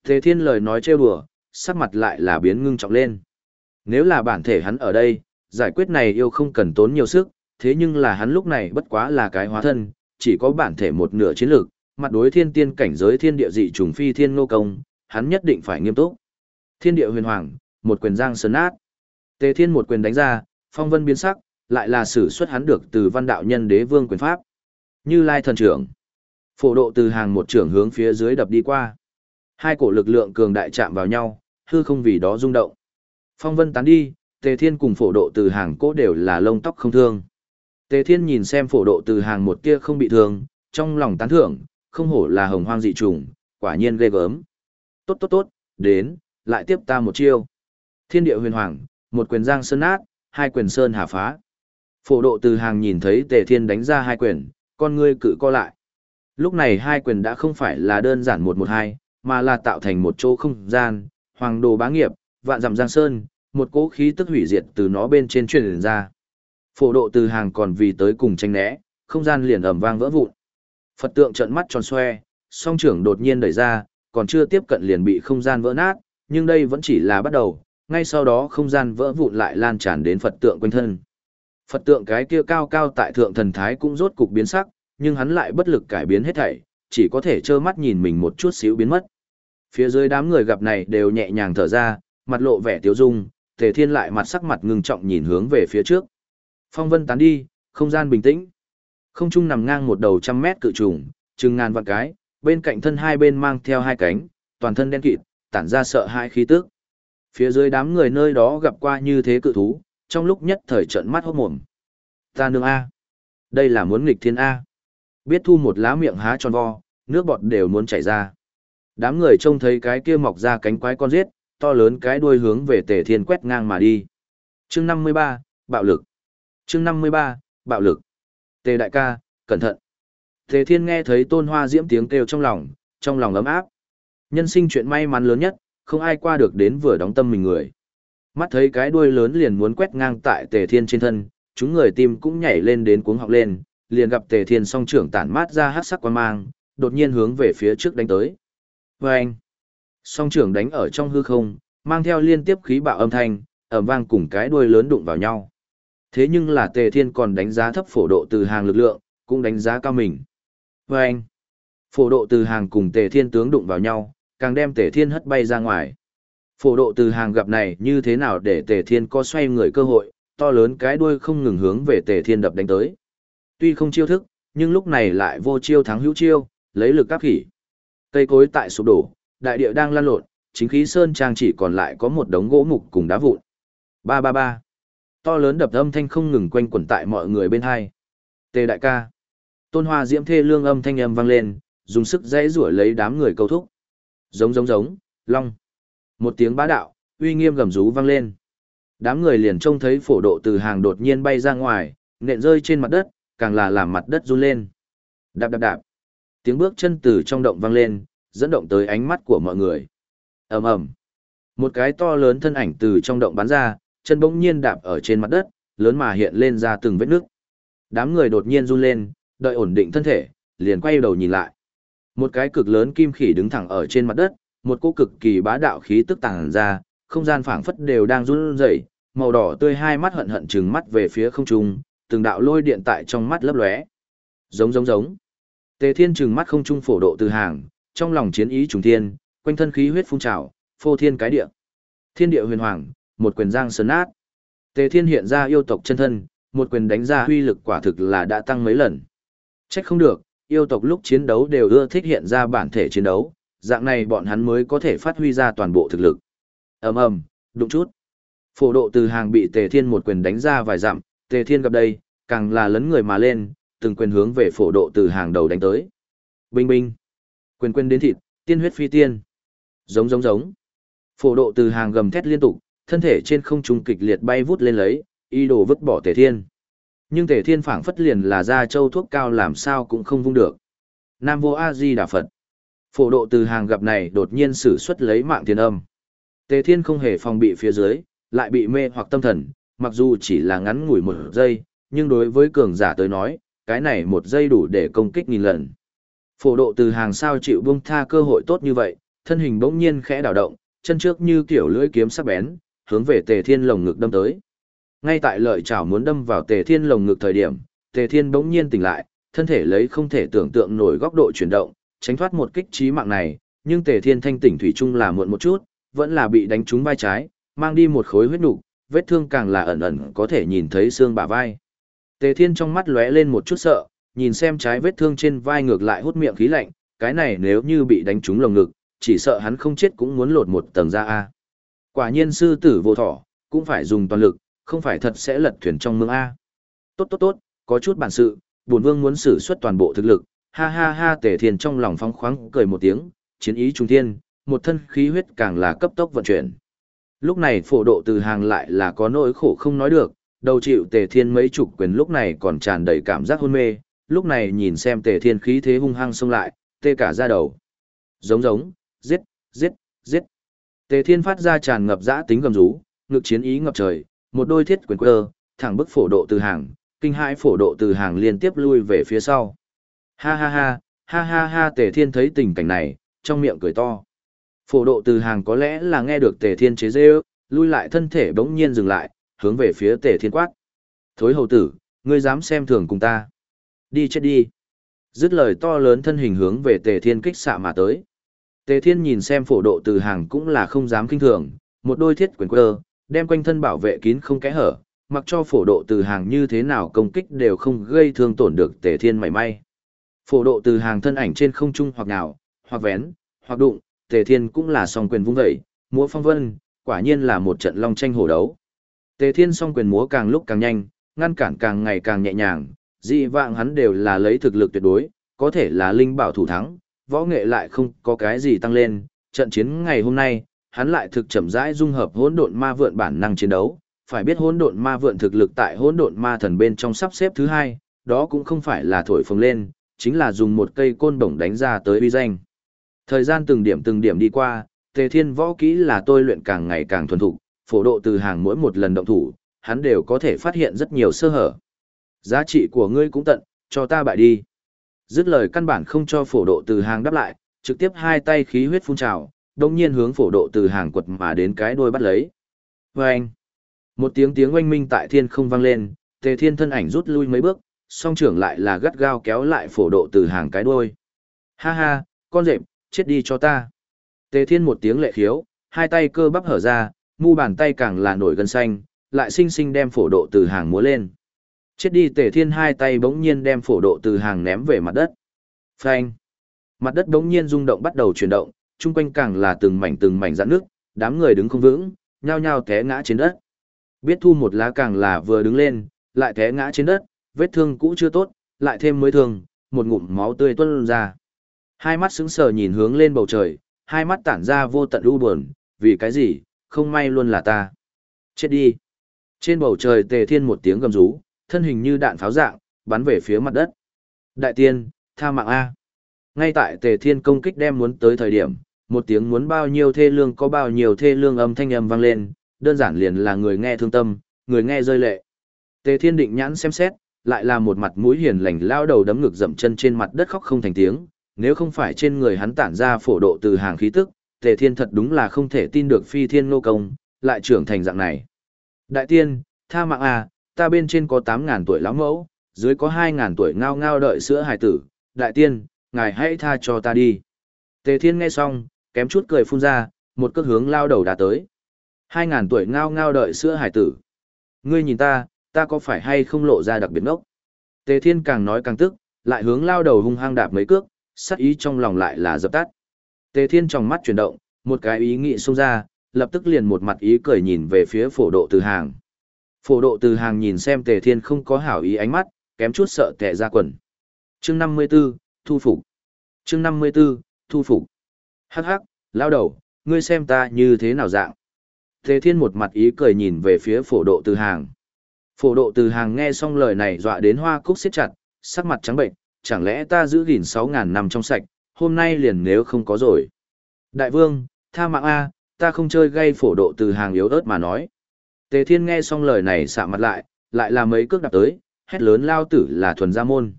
Tề Thiên lời nói trêu đùa, sắc mặt lại là biến ngưng trọng lên. Nếu là bản thể hắn ở đây, giải quyết này yêu không cần tốn nhiều sức, thế nhưng là hắn lúc này bất quá là cái hóa thân, chỉ có bản thể một nửa chiến lược, mặt đối thiên tiên cảnh giới thiên địa dị trùng phi thiên ngô công, hắn nhất định phải nghiêm túc. Thiên địa huyền hoàng, một quyền giang sơn át. Tề Thiên một quyền đánh ra, phong vân biến sắc, lại là sử xuất hắn được từ văn đạo nhân đế vương quyền pháp. Như Lai thần trưởng. Phổ độ từ hàng một trưởng hướng phía dưới đập đi qua. Hai cổ lực lượng cường đại chạm vào nhau, hư không vì đó rung động. Phong vân tán đi, Tề Thiên cùng phổ độ từ hàng cố đều là lông tóc không thương. Tề Thiên nhìn xem phổ độ từ hàng một tia không bị thương, trong lòng tán thưởng, không hổ là hồng hoang dị trùng, quả nhiên ghê gớm. Tốt tốt tốt, đến, lại tiếp ta một chiêu. Thiên địa huyền hoàng, một quyền giang sơn nát, hai quyền sơn hà phá. Phổ độ từ hàng nhìn thấy Tề Thiên đánh ra hai quyền, con ngươi cự co lại. Lúc này hai quyền đã không phải là đơn giản một một hai, mà là tạo thành một chỗ không gian, hoàng đồ bá nghiệp, vạn dặm giang sơn, một cỗ khí tức hủy diệt từ nó bên trên truyền ra. Phổ độ từ hàng còn vì tới cùng tranh né, không gian liền ầm vang vỡ vụn. Phật tượng trợn mắt tròn xoe, song trưởng đột nhiên đẩy ra, còn chưa tiếp cận liền bị không gian vỡ nát, nhưng đây vẫn chỉ là bắt đầu, ngay sau đó không gian vỡ vụn lại lan tràn đến Phật tượng quanh thân. Phật tượng cái kia cao cao tại thượng thần thái cũng rốt cục biến sắc, nhưng hắn lại bất lực cải biến hết thảy, chỉ có thể trơ mắt nhìn mình một chút xíu biến mất. Phía dưới đám người gặp này đều nhẹ nhàng thở ra, mặt lộ vẻ tiêu dung, Tề Thiên lại mặt sắc mặt ngưng trọng nhìn hướng về phía trước. Phong vân tán đi, không gian bình tĩnh. Không trung nằm ngang một đầu trăm mét cự trùng, chừng ngàn vạn cái, bên cạnh thân hai bên mang theo hai cánh, toàn thân đen kịt, tản ra sợ hãi khí tức. Phía dưới đám người nơi đó gặp qua như thế cự thú, trong lúc nhất thời trợn mắt hốt mồm. Ta nương A. Đây là muốn nghịch thiên A. Biết thu một lá miệng há tròn vo, nước bọt đều muốn chảy ra. Đám người trông thấy cái kia mọc ra cánh quái con giết, to lớn cái đuôi hướng về tề thiên quét ngang mà đi. Chương 53, bạo lực. Chương 53, bạo lực. Tề đại ca, cẩn thận. Tề thiên nghe thấy tôn hoa diễm tiếng kêu trong lòng, trong lòng ấm áp. Nhân sinh chuyện may mắn lớn nhất, không ai qua được đến vừa đóng tâm mình người. Mắt thấy cái đuôi lớn liền muốn quét ngang tại tề thiên trên thân, chúng người tim cũng nhảy lên đến cuống họng lên, liền gặp tề thiên song trưởng tản mát ra hát sắc quan mang, đột nhiên hướng về phía trước đánh tới. Và anh, song trưởng đánh ở trong hư không, mang theo liên tiếp khí bạo âm thanh, ầm vang cùng cái đuôi lớn đụng vào nhau. Thế nhưng là tề thiên còn đánh giá thấp phổ độ từ hàng lực lượng, cũng đánh giá cao mình. Và anh, phổ độ từ hàng cùng tề thiên tướng đụng vào nhau, càng đem tề thiên hất bay ra ngoài. Phổ độ từ hàng gặp này như thế nào để tề thiên có xoay người cơ hội, to lớn cái đuôi không ngừng hướng về tề thiên đập đánh tới. Tuy không chiêu thức, nhưng lúc này lại vô chiêu thắng hữu chiêu, lấy lực các khỉ. Cây cối tại sụp đổ, đại địa đang lan lộn, chính khí sơn trang chỉ còn lại có một đống gỗ mục cùng đá vụn. Ba ba ba. To lớn đập âm thanh không ngừng quanh quẩn tại mọi người bên hai. Tề đại ca. Tôn Hoa Diễm thê lương âm thanh âm vang lên, dùng sức dãy rủa lấy đám người câu thúc. Giống giống giống, long. Một tiếng bá đạo, uy nghiêm gầm rú vang lên. Đám người liền trông thấy phổ độ từ hàng đột nhiên bay ra ngoài, nện rơi trên mặt đất, càng là làm mặt đất run lên. Đạp đạp đạp. Tiếng bước chân từ trong động vang lên, dẫn động tới ánh mắt của mọi người. ầm ầm, Một cái to lớn thân ảnh từ trong động bắn ra, chân bỗng nhiên đạp ở trên mặt đất, lớn mà hiện lên ra từng vết nước. Đám người đột nhiên run lên, đợi ổn định thân thể, liền quay đầu nhìn lại. Một cái cực lớn kim khỉ đứng thẳng ở trên mặt đất, một cỗ cực kỳ bá đạo khí tức tàng ra, không gian phảng phất đều đang run rẩy, màu đỏ tươi hai mắt hận hận trừng mắt về phía không trung, từng đạo lôi điện tại trong mắt lấp lóe. Giống giống giống. Tề Thiên trừng mắt không trung phổ độ từ hàng, trong lòng chiến ý trùng thiên, quanh thân khí huyết phun trào, phô thiên cái địa. Thiên địa huyền hoàng, một quyền giang sơn nát. Tề Thiên hiện ra yêu tộc chân thân, một quyền đánh ra huy lực quả thực là đã tăng mấy lần. Trách không được, yêu tộc lúc chiến đấu đều ưa thích hiện ra bản thể chiến đấu, dạng này bọn hắn mới có thể phát huy ra toàn bộ thực lực. ầm ầm, đụng chút. Phổ độ từ hàng bị Tề Thiên một quyền đánh ra vài dặm, Tề Thiên gặp đây, càng là lấn người mà lên, từng quyền hướng về phổ độ từ hàng đầu đánh tới. Binh binh. Quyền quyền đến thịt, tiên huyết phi tiên. Giống giống giống. Phổ độ từ hàng gầm thét liên tục, thân thể trên không trung kịch liệt bay vút lên lấy, y đồ vứt bỏ Tề Thiên. Nhưng Tề Thiên phảng phất liền là ra châu thuốc cao làm sao cũng không vung được. Nam vô A Di Đà Phật. Phổ độ từ hàng gặp này đột nhiên sử xuất lấy mạng thiên âm. Tề Thiên không hề phòng bị phía dưới, lại bị mê hoặc tâm thần, mặc dù chỉ là ngắn ngủi một giây, nhưng đối với cường giả tới nói, cái này một giây đủ để công kích nghìn lần. Phổ độ từ hàng sao chịu buông tha cơ hội tốt như vậy, thân hình bỗng nhiên khẽ đảo động, chân trước như kiểu lưỡi kiếm sắc bén, hướng về Tề Thiên lồng ngực đâm tới. Ngay tại lợi chảo muốn đâm vào Tề Thiên lồng ngực thời điểm, Tề Thiên bỗng nhiên tỉnh lại, thân thể lấy không thể tưởng tượng nổi góc độ chuyển động, tránh thoát một kích chí mạng này, nhưng Tề Thiên thanh tỉnh thủy chung là muộn một chút, vẫn là bị đánh trúng vai trái, mang đi một khối huyết nục, vết thương càng là ẩn ẩn có thể nhìn thấy xương bả vai. Tề Thiên trong mắt lóe lên một chút sợ, nhìn xem trái vết thương trên vai ngược lại hút miệng khí lạnh, cái này nếu như bị đánh trúng lồng ngực, chỉ sợ hắn không chết cũng muốn lột một tầng da a. Quả nhiên sư tử vô thỏ, cũng phải dùng toàn lực, không phải thật sẽ lật thuyền trong mương a. Tốt tốt tốt, có chút bản sự, bổn vương muốn sử xuất toàn bộ thực lực. Ha ha ha, Tề Thiên trong lòng phong khoáng cười một tiếng, chiến ý trung thiên, một thân khí huyết càng là cấp tốc vận chuyển. Lúc này phổ độ từ hàng lại là có nỗi khổ không nói được, đầu chịu tề thiên mấy chục quyền lúc này còn tràn đầy cảm giác hôn mê, lúc này nhìn xem tề thiên khí thế hung hăng xông lại, tê cả ra đầu. Giống giống, giết, giết, giết. Tề thiên phát ra tràn ngập dã tính gầm rú, ngực chiến ý ngập trời, một đôi thiết quyền quơ, thẳng bức phổ độ từ hàng, kinh hãi phổ độ từ hàng liên tiếp lui về phía sau. Ha ha ha, ha ha ha tề thiên thấy tình cảnh này, trong miệng cười to. Phổ độ từ hàng có lẽ là nghe được tề thiên chế dê lui lại thân thể bỗng nhiên dừng lại, hướng về phía tề thiên quát. Thối hầu tử, ngươi dám xem thường cùng ta. Đi chết đi. Dứt lời to lớn thân hình hướng về tề thiên kích xạ mà tới. Tề thiên nhìn xem phổ độ từ hàng cũng là không dám kinh thường, một đôi thiết quyền quơ, đem quanh thân bảo vệ kín không kẽ hở, mặc cho phổ độ từ hàng như thế nào công kích đều không gây thương tổn được tề thiên mảy may. Phổ độ từ hàng thân ảnh trên không trung hoặc nào, hoặc vén, hoặc đụng, tề thiên cũng là song quyền vung vẩy, múa phong vân, quả nhiên là một trận long tranh hổ đấu. Tề thiên song quyền múa càng lúc càng nhanh, ngăn cản càng ngày càng nhẹ nhàng, dị vạng hắn đều là lấy thực lực tuyệt đối, có thể là linh bảo thủ thắng, võ nghệ lại không có cái gì tăng lên, trận chiến ngày hôm nay, hắn lại thực chậm rãi dung hợp hỗn độn ma vượn bản năng chiến đấu, phải biết hỗn độn ma vượn thực lực tại hỗn độn ma thần bên trong sắp xếp thứ hai, đó cũng không phải là thổi phồng lên, chính là dùng một cây côn bổng đánh ra tới uy danh. Thời gian từng điểm từng điểm đi qua, Tề Thiên võ kỹ là tôi luyện càng ngày càng thuần thục, phổ độ từ hàng mỗi một lần động thủ, hắn đều có thể phát hiện rất nhiều sơ hở. Giá trị của ngươi cũng tận, cho ta bại đi. Dứt lời căn bản không cho phổ độ từ hàng đáp lại, trực tiếp hai tay khí huyết phun trào, đồng nhiên hướng phổ độ từ hàng quật mà đến cái đuôi bắt lấy. Vâng! Một tiếng tiếng oanh minh tại thiên không vang lên, tề thiên thân ảnh rút lui mấy bước, song trưởng lại là gắt gao kéo lại phổ độ từ hàng cái đuôi. Ha ha, con rệp, chết đi cho ta. Tề thiên một tiếng lệ khiếu, hai tay cơ bắp hở ra, mu bàn tay càng là nổi gân xanh, lại sinh sinh đem phổ độ từ hàng múa lên. Chết đi tề thiên hai tay bỗng nhiên đem phổ độ từ hàng ném về mặt đất. Phanh. Mặt đất bỗng nhiên rung động bắt đầu chuyển động, chung quanh càng là từng mảnh từng mảnh dạn nước, đám người đứng không vững, nhao nhao té ngã trên đất. Biết thu một lá càng là vừa đứng lên, lại té ngã trên đất, vết thương cũ chưa tốt, lại thêm mới thương, một ngụm máu tươi tuôn ra. Hai mắt sững sờ nhìn hướng lên bầu trời, hai mắt tản ra vô tận u buồn, vì cái gì, không may luôn là ta. Chết đi. Trên bầu trời tề thiên một tiếng gầm rú, thân hình như đạn pháo dạng, bắn về phía mặt đất. Đại tiên, tha mạng A. Ngay tại tề thiên công kích đem muốn tới thời điểm, một tiếng muốn bao nhiêu thê lương có bao nhiêu thê lương âm thanh âm vang lên, đơn giản liền là người nghe thương tâm, người nghe rơi lệ. Tề Thiên định nhãn xem xét, lại là một mặt mũi hiền lành lao đầu đấm ngực dậm chân trên mặt đất khóc không thành tiếng, nếu không phải trên người hắn tản ra phổ độ từ hàng khí tức, Tề Thiên thật đúng là không thể tin được phi thiên nô công, lại trưởng thành dạng này. Đại tiên, tha mạng à, ta bên trên có 8.000 tuổi lão mẫu, dưới có 2.000 tuổi ngao ngao đợi sữa hài tử, đại tiên, ngài hãy tha cho ta đi. Tề Thiên nghe xong, kém chút cười phun ra, một cước hướng lao đầu đã tới. Hai ngàn tuổi ngao ngao đợi sữa hải tử. Ngươi nhìn ta, ta có phải hay không lộ ra đặc biệt ngốc? Tề Thiên càng nói càng tức, lại hướng lao đầu hung hăng đạp mấy cước, sát ý trong lòng lại là dập tắt. Tề Thiên trong mắt chuyển động, một cái ý nghĩ xông ra, lập tức liền một mặt ý cười nhìn về phía phổ độ từ hàng. Phổ độ từ hàng nhìn xem Tề Thiên không có hảo ý ánh mắt, kém chút sợ tệ ra quần. Chương 54, thu phục. Chương 54, thu phục. Hắc hắc, lao đầu, ngươi xem ta như thế nào dạng. Tề Thiên một mặt ý cười nhìn về phía phổ độ từ hàng. Phổ độ từ hàng nghe xong lời này dọa đến hoa cúc siết chặt, sắc mặt trắng bệnh, chẳng lẽ ta giữ gìn 6.000 năm trong sạch, hôm nay liền nếu không có rồi. Đại vương, tha mạng A, ta không chơi gây phổ độ từ hàng yếu ớt mà nói. Tề Thiên nghe xong lời này sạ mặt lại, lại là mấy cước đạp tới, hét lớn lao tử là thuần gia môn.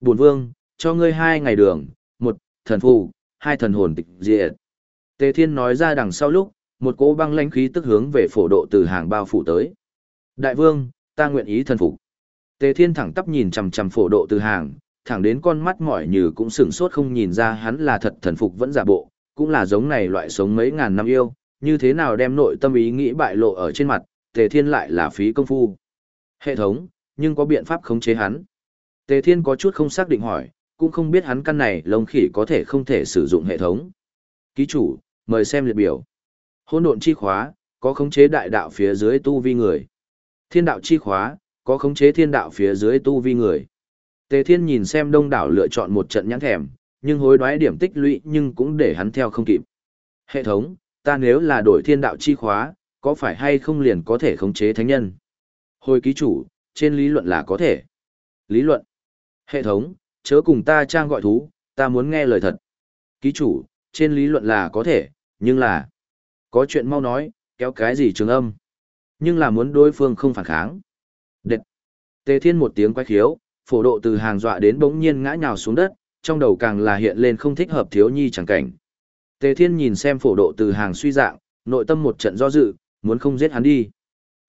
Bổn vương, cho ngươi hai ngày đường, một, thần phù, hai thần hồn tịch diệt. Tề Thiên nói ra đằng sau lúc, một cỗ băng lãnh khí tức hướng về phổ độ từ hàng bao phủ tới. Đại vương, ta nguyện ý thần phục. Tề Thiên thẳng tắp nhìn chằm chằm phổ độ từ hàng, thẳng đến con mắt mỏi như cũng sửng sốt không nhìn ra hắn là thật thần phục vẫn giả bộ, cũng là giống này loại sống mấy ngàn năm yêu, như thế nào đem nội tâm ý nghĩ bại lộ ở trên mặt, Tề Thiên lại là phí công phu. Hệ thống, nhưng có biện pháp khống chế hắn. Tề Thiên có chút không xác định hỏi, cũng không biết hắn căn này lông khỉ có thể không thể sử dụng hệ thống. Ký chủ, mời xem liệt biểu. Hỗn độn chi khóa, có khống chế đại đạo phía dưới tu vi người. Thiên đạo chi khóa, có khống chế thiên đạo phía dưới tu vi người. Tề Thiên nhìn xem đông đảo lựa chọn một trận nhãn thèm, nhưng hối đoái điểm tích lũy nhưng cũng để hắn theo không kịp. Hệ thống, ta nếu là đổi thiên đạo chi khóa, có phải hay không liền có thể khống chế thánh nhân? Hồi ký chủ, trên lý luận là có thể. Lý luận. Hệ thống, chớ cùng ta trang gọi thú, ta muốn nghe lời thật. Ký chủ, trên lý luận là có thể, nhưng là... Có chuyện mau nói, kéo cái gì trường âm. Nhưng là muốn đối phương không phản kháng. Đệt. Tề Thiên một tiếng quay khiếu, phổ độ từ hàng dọa đến bỗng nhiên ngã nhào xuống đất, trong đầu càng là hiện lên không thích hợp thiếu nhi chẳng cảnh. Tề Thiên nhìn xem phổ độ từ hàng suy dạng, nội tâm một trận do dự, muốn không giết hắn đi.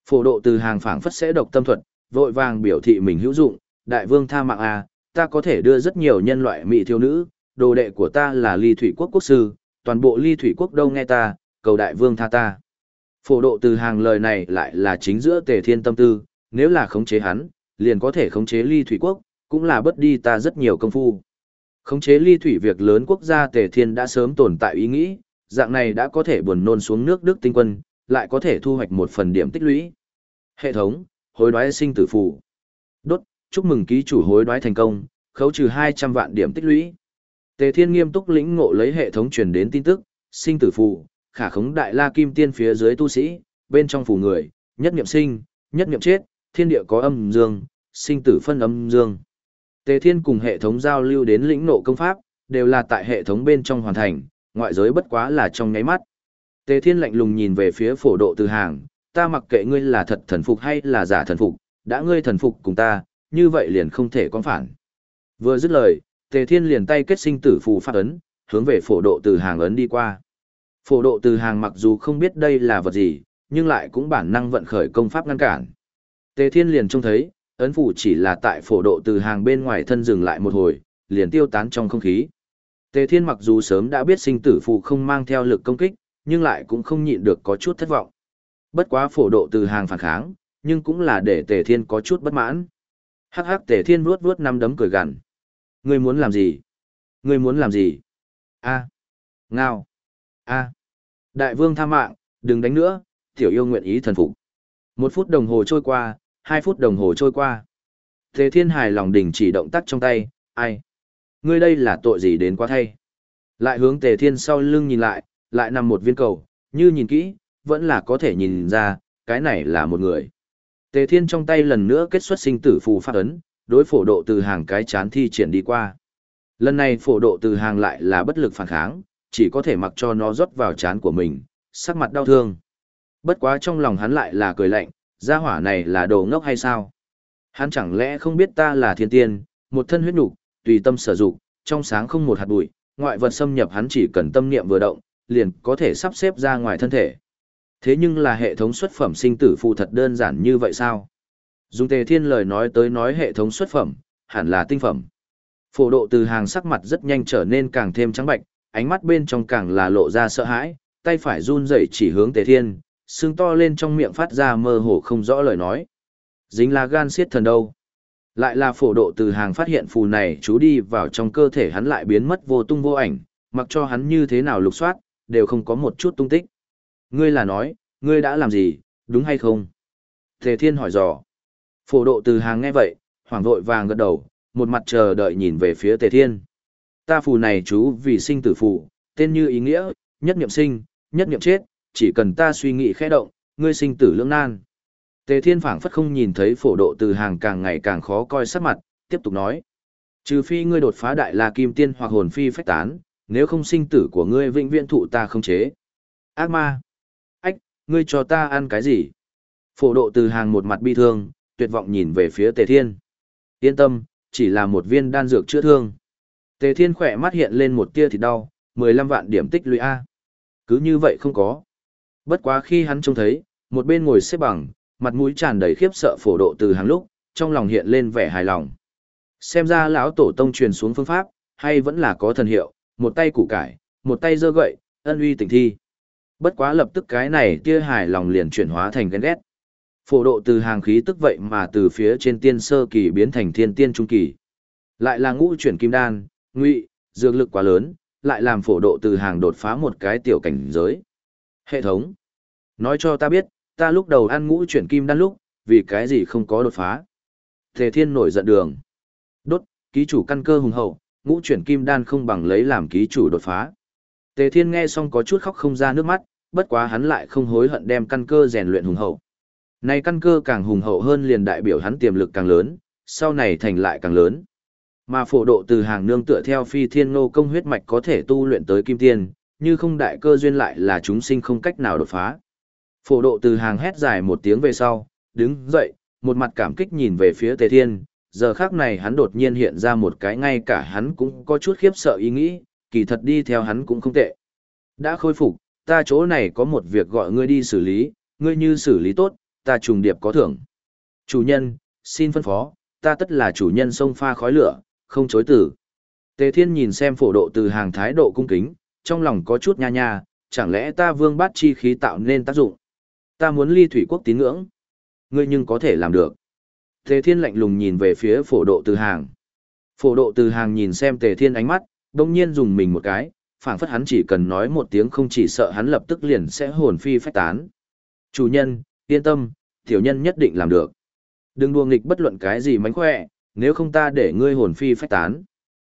Phổ độ từ hàng phảng phất sẽ độc tâm thuật, vội vàng biểu thị mình hữu dụng, đại vương tha mạng à, ta có thể đưa rất nhiều nhân loại mỹ thiếu nữ, đồ đệ của ta là ly thủy quốc quốc sư, toàn bộ ly thủy quốc đâu nghe ta, cầu đại vương tha ta. Phổ độ từ hàng lời này lại là chính giữa tề thiên tâm tư, nếu là khống chế hắn, liền có thể khống chế ly thủy quốc, cũng là bất đi ta rất nhiều công phu. Khống chế ly thủy việc lớn quốc gia tề thiên đã sớm tồn tại ý nghĩ, dạng này đã có thể buồn nôn xuống nước Đức tinh quân, lại có thể thu hoạch một phần điểm tích lũy. Hệ thống, hối đoái sinh tử phù. Đốt, chúc mừng ký chủ hối đoái thành công, khấu trừ 200 vạn điểm tích lũy. Tề Thiên nghiêm túc lĩnh ngộ lấy hệ thống truyền đến tin tức, sinh tử phù, khả khống đại la kim tiên phía dưới tu sĩ, bên trong phù người, nhất niệm sinh, nhất niệm chết, thiên địa có âm dương, sinh tử phân âm dương. Tề Thiên cùng hệ thống giao lưu đến lĩnh ngộ công pháp, đều là tại hệ thống bên trong hoàn thành, ngoại giới bất quá là trong nháy mắt. Tề Thiên lạnh lùng nhìn về phía phổ độ từ hàng, ta mặc kệ ngươi là thật thần phục hay là giả thần phục, đã ngươi thần phục cùng ta, như vậy liền không thể con phản. Vừa dứt lời, Tề Thiên liền tay kết sinh tử phù phát ấn, hướng về phổ độ từ hàng ấn đi qua. Phổ độ từ hàng mặc dù không biết đây là vật gì, nhưng lại cũng bản năng vận khởi công pháp ngăn cản. Tề Thiên liền trông thấy, ấn phù chỉ là tại phổ độ từ hàng bên ngoài thân dừng lại một hồi, liền tiêu tán trong không khí. Tề Thiên mặc dù sớm đã biết sinh tử phù không mang theo lực công kích, nhưng lại cũng không nhịn được có chút thất vọng. Bất quá phổ độ từ hàng phản kháng, nhưng cũng là để Tề Thiên có chút bất mãn. Hắc hắc Tề Thiên vuốt vuốt năm đấm cười gằn. Ngươi muốn làm gì? Ngươi muốn làm gì? A. Ngao. A. Đại vương tha mạng, đừng đánh nữa, tiểu yêu nguyện ý thần phục. Một phút đồng hồ trôi qua, hai phút đồng hồ trôi qua. Tề Thiên hài lòng đình chỉ động tác trong tay, ai? Ngươi đây là tội gì đến quá thay? Lại hướng Tề Thiên sau lưng nhìn lại, lại nằm một viên cầu, như nhìn kỹ, vẫn là có thể nhìn ra, cái này là một người. Tề Thiên trong tay lần nữa kết xuất sinh tử phù pháp ấn, đối phổ độ từ hàng cái chán thi triển đi qua. Lần này phổ độ từ hàng lại là bất lực phản kháng, chỉ có thể mặc cho nó rót vào chán của mình, sắc mặt đau thương. Bất quá trong lòng hắn lại là cười lạnh, gia hỏa này là đồ ngốc hay sao? Hắn chẳng lẽ không biết ta là thiên tiên, một thân huyết nục, tùy tâm sở dụng, trong sáng không một hạt bụi, ngoại vật xâm nhập hắn chỉ cần tâm niệm vừa động, liền có thể sắp xếp ra ngoài thân thể. Thế nhưng là hệ thống xuất phẩm sinh tử phụ thật đơn giản như vậy sao? Dùng tề thiên lời nói tới nói hệ thống xuất phẩm, hẳn là tinh phẩm. Phổ độ từ hàng sắc mặt rất nhanh trở nên càng thêm trắng bạch, ánh mắt bên trong càng là lộ ra sợ hãi, tay phải run rẩy chỉ hướng tề thiên, xương to lên trong miệng phát ra mơ hồ không rõ lời nói. Dính là gan siết thần đâu. Lại là phổ độ từ hàng phát hiện phù này chú đi vào trong cơ thể hắn lại biến mất vô tung vô ảnh, mặc cho hắn như thế nào lục soát, đều không có một chút tung tích. Ngươi là nói, ngươi đã làm gì, đúng hay không? Tề thiên hỏi dò. Phổ độ từ hàng nghe vậy, hoảng vội vàng gật đầu, một mặt chờ đợi nhìn về phía tề thiên. Ta phù này chú vì sinh tử phù, tên như ý nghĩa, nhất niệm sinh, nhất niệm chết, chỉ cần ta suy nghĩ khẽ động, ngươi sinh tử lưỡng nan. Tề Thiên phảng phất không nhìn thấy phổ độ từ hàng càng ngày càng khó coi sắc mặt, tiếp tục nói. Trừ phi ngươi đột phá đại la kim tiên hoặc hồn phi phách tán, nếu không sinh tử của ngươi vĩnh viễn thụ ta không chế. Ác ma! Ách, ngươi cho ta ăn cái gì? Phổ độ từ hàng một mặt bi thương, tuyệt vọng nhìn về phía Tề Thiên. Yên tâm, chỉ là một viên đan dược chữa thương. Tề Thiên khỏe mắt hiện lên một tia thịt đau, 15 vạn điểm tích lũy A. Cứ như vậy không có. Bất quá khi hắn trông thấy, một bên ngồi xếp bằng, mặt mũi tràn đầy khiếp sợ phổ độ từ hàng lúc, trong lòng hiện lên vẻ hài lòng. Xem ra lão tổ tông truyền xuống phương pháp, hay vẫn là có thần hiệu, một tay củ cải, một tay giơ gậy, ân uy tình thi. Bất quá lập tức cái này tia hài lòng liền chuyển hóa thành ghen ghét. Phổ độ từ hàng khí tức vậy mà từ phía trên tiên sơ kỳ biến thành thiên tiên trung kỳ. Lại là ngũ chuyển kim đan, ngụy, dược lực quá lớn, lại làm phổ độ từ hàng đột phá một cái tiểu cảnh giới. Hệ thống. Nói cho ta biết, ta lúc đầu ăn ngũ chuyển kim đan lúc, vì cái gì không có đột phá. Tề thiên nổi giận đường. Đốt, ký chủ căn cơ hùng hậu, ngũ chuyển kim đan không bằng lấy làm ký chủ đột phá. Tề thiên nghe xong có chút khóc không ra nước mắt, bất quá hắn lại không hối hận đem căn cơ rèn luyện hùng hậu. Này căn cơ càng hùng hậu hơn liền đại biểu hắn tiềm lực càng lớn, sau này thành lại càng lớn. Mà phổ độ từ hàng nương tựa theo phi thiên nô công huyết mạch có thể tu luyện tới kim tiên, như không đại cơ duyên lại là chúng sinh không cách nào đột phá. Phổ độ từ hàng hét dài một tiếng về sau, đứng dậy, một mặt cảm kích nhìn về phía Tề Thiên, giờ khác này hắn đột nhiên hiện ra một cái ngay cả hắn cũng có chút khiếp sợ ý nghĩ, kỳ thật đi theo hắn cũng không tệ. Đã khôi phục, ta chỗ này có một việc gọi ngươi đi xử lý, ngươi như xử lý tốt, ta trùng điệp có thưởng. Chủ nhân, xin phân phó, ta tất là chủ nhân sông pha khói lửa, không chối từ. Tề Thiên nhìn xem phổ độ từ hàng thái độ cung kính, trong lòng có chút nha nha, chẳng lẽ ta vương bát chi khí tạo nên tác dụng. Ta muốn ly thủy quốc tín ngưỡng. Ngươi nhưng có thể làm được. Tề Thiên lạnh lùng nhìn về phía phổ độ từ hàng. Phổ độ từ hàng nhìn xem Tề Thiên ánh mắt, đông nhiên dùng mình một cái, phảng phất hắn chỉ cần nói một tiếng không chỉ sợ hắn lập tức liền sẽ hồn phi phách tán. Chủ nhân, yên tâm, tiểu nhân nhất định làm được. Đừng đùa nghịch bất luận cái gì mánh khỏe, nếu không ta để ngươi hồn phi phách tán.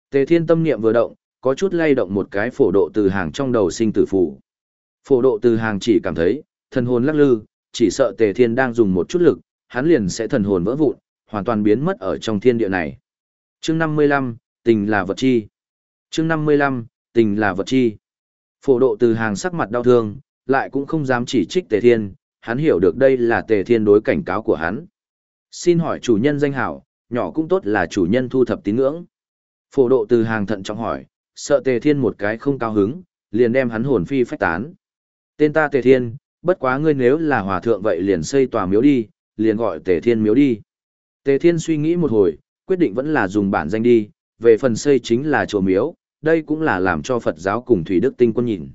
Tề thiên tâm niệm vừa động, có chút lay động một cái phổ độ từ hàng trong đầu sinh tử phủ. Phổ độ từ hàng chỉ cảm thấy, thần hồn lắc lư, chỉ sợ tề thiên đang dùng một chút lực, hắn liền sẽ thần hồn vỡ vụn, hoàn toàn biến mất ở trong thiên địa này. Chương 55, tình là vật chi. Chương 55, tình là vật chi. Phổ độ từ hàng sắc mặt đau thương, lại cũng không dám chỉ trích tề thiên, hắn hiểu được đây là tề thiên đối cảnh cáo của hắn. Xin hỏi chủ nhân danh hảo, nhỏ cũng tốt là chủ nhân thu thập tín ngưỡng. Phổ độ từ hàng thận trọng hỏi, sợ tề thiên một cái không cao hứng, liền đem hắn hồn phi phách tán. Tên ta tề thiên, bất quá ngươi nếu là hòa thượng vậy liền xây tòa miếu đi, liền gọi tề thiên miếu đi. Tề thiên suy nghĩ một hồi, quyết định vẫn là dùng bản danh đi, về phần xây chính là chùa miếu, đây cũng là làm cho Phật giáo cùng Thủy Đức Tinh quân nhìn.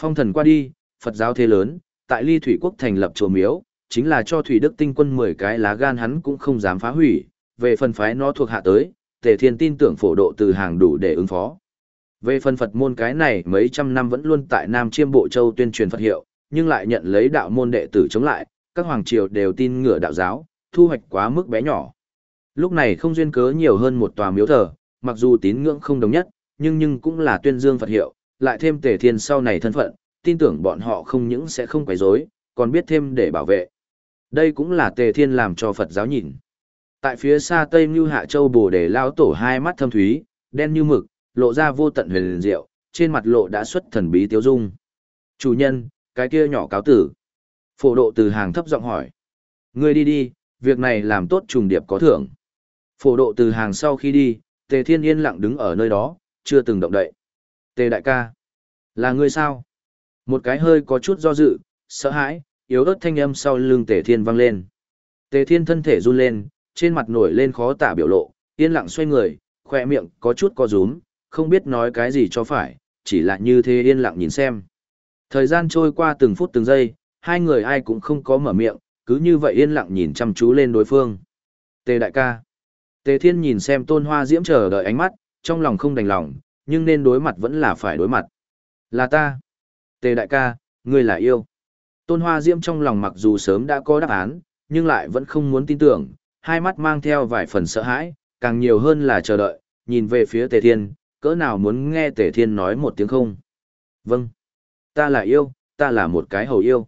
Phong thần qua đi, Phật giáo thế lớn, tại ly Thủy Quốc thành lập chùa miếu, chính là cho Thủy Đức Tinh quân 10 cái lá gan hắn cũng không dám phá hủy, về phần phái nó thuộc hạ tới, Tề Thiên tin tưởng phổ độ từ hàng đủ để ứng phó. Về phần Phật môn cái này mấy trăm năm vẫn luôn tại Nam Chiêm Bộ Châu tuyên truyền Phật hiệu, nhưng lại nhận lấy đạo môn đệ tử chống lại, các hoàng triều đều tin ngửa đạo giáo, thu hoạch quá mức bé nhỏ. Lúc này không duyên cớ nhiều hơn một tòa miếu thờ, mặc dù tín ngưỡng không đồng nhất, nhưng nhưng cũng là tuyên dương Phật hiệu, lại thêm Tề Thiên sau này thân phận, tin tưởng bọn họ không những sẽ không quấy rối, còn biết thêm để bảo vệ. Đây cũng là Tề Thiên làm cho Phật giáo nhìn. Tại phía xa Tây Như Hạ Châu Bồ Đề lão tổ hai mắt thâm thúy, đen như mực, lộ ra vô tận huyền diệu, trên mặt lộ đã xuất thần bí tiêu dung. Chủ nhân, cái kia nhỏ cáo tử. Phổ độ từ hàng thấp giọng hỏi. Ngươi đi đi, việc này làm tốt trùng điệp có thưởng. Phổ độ từ hàng sau khi đi, Tề Thiên yên lặng đứng ở nơi đó, chưa từng động đậy. Tề đại ca, là ngươi sao? Một cái hơi có chút do dự, sợ hãi, yếu ớt thanh âm sau lưng Tề Thiên vang lên. Tề Thiên thân thể run lên, trên mặt nổi lên khó tả biểu lộ, yên lặng xoay người, khoe miệng có chút co rúm, không biết nói cái gì cho phải, chỉ là như thế yên lặng nhìn xem. Thời gian trôi qua từng phút từng giây, hai người ai cũng không có mở miệng, cứ như vậy yên lặng nhìn chăm chú lên đối phương. Tề đại ca. Tề Thiên nhìn xem Tôn Hoa Diễm chờ đợi ánh mắt, trong lòng không đành lòng, nhưng nên đối mặt vẫn là phải đối mặt. Là ta. Tề đại ca, ngươi là yêu. Tôn Hoa Diễm trong lòng mặc dù sớm đã có đáp án, nhưng lại vẫn không muốn tin tưởng, hai mắt mang theo vài phần sợ hãi, càng nhiều hơn là chờ đợi, nhìn về phía Tề Thiên, cỡ nào muốn nghe Tề Thiên nói một tiếng không. Vâng. Ta là yêu, ta là một cái hầu yêu.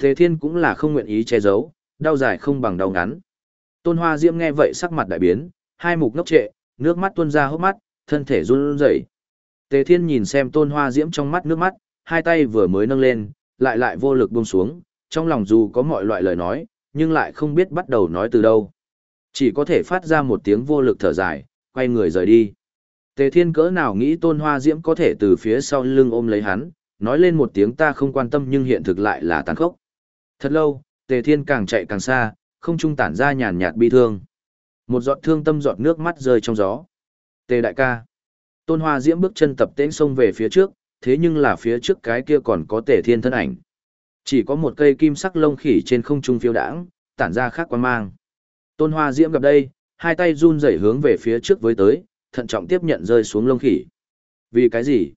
Tề Thiên cũng là không nguyện ý che giấu, đau dài không bằng đau ngắn. Tôn Hoa Diễm nghe vậy sắc mặt đại biến, hai mục ngốc trệ, nước mắt tuôn ra hốc mắt, thân thể run rẩy. Tề Thiên nhìn xem Tôn Hoa Diễm trong mắt nước mắt, hai tay vừa mới nâng lên, lại lại vô lực buông xuống, trong lòng dù có mọi loại lời nói, nhưng lại không biết bắt đầu nói từ đâu. Chỉ có thể phát ra một tiếng vô lực thở dài, quay người rời đi. Tề Thiên cỡ nào nghĩ Tôn Hoa Diễm có thể từ phía sau lưng ôm lấy hắn, nói lên một tiếng ta không quan tâm nhưng hiện thực lại là tàn khốc. Thật lâu, Tề Thiên càng chạy càng xa, không trung tản ra nhàn nhạt bi thương. Một giọt thương tâm giọt nước mắt rơi trong gió. Tề đại ca. Tôn Hoa Diễm bước chân tập tễnh xông về phía trước, thế nhưng là phía trước cái kia còn có Tề Thiên thân ảnh. Chỉ có một cây kim sắc lông khỉ trên không trung phiêu đãng, tản ra khác quan mang. Tôn Hoa Diễm gặp đây, hai tay run rẩy hướng về phía trước với tới, thận trọng tiếp nhận rơi xuống lông khỉ. Vì cái gì?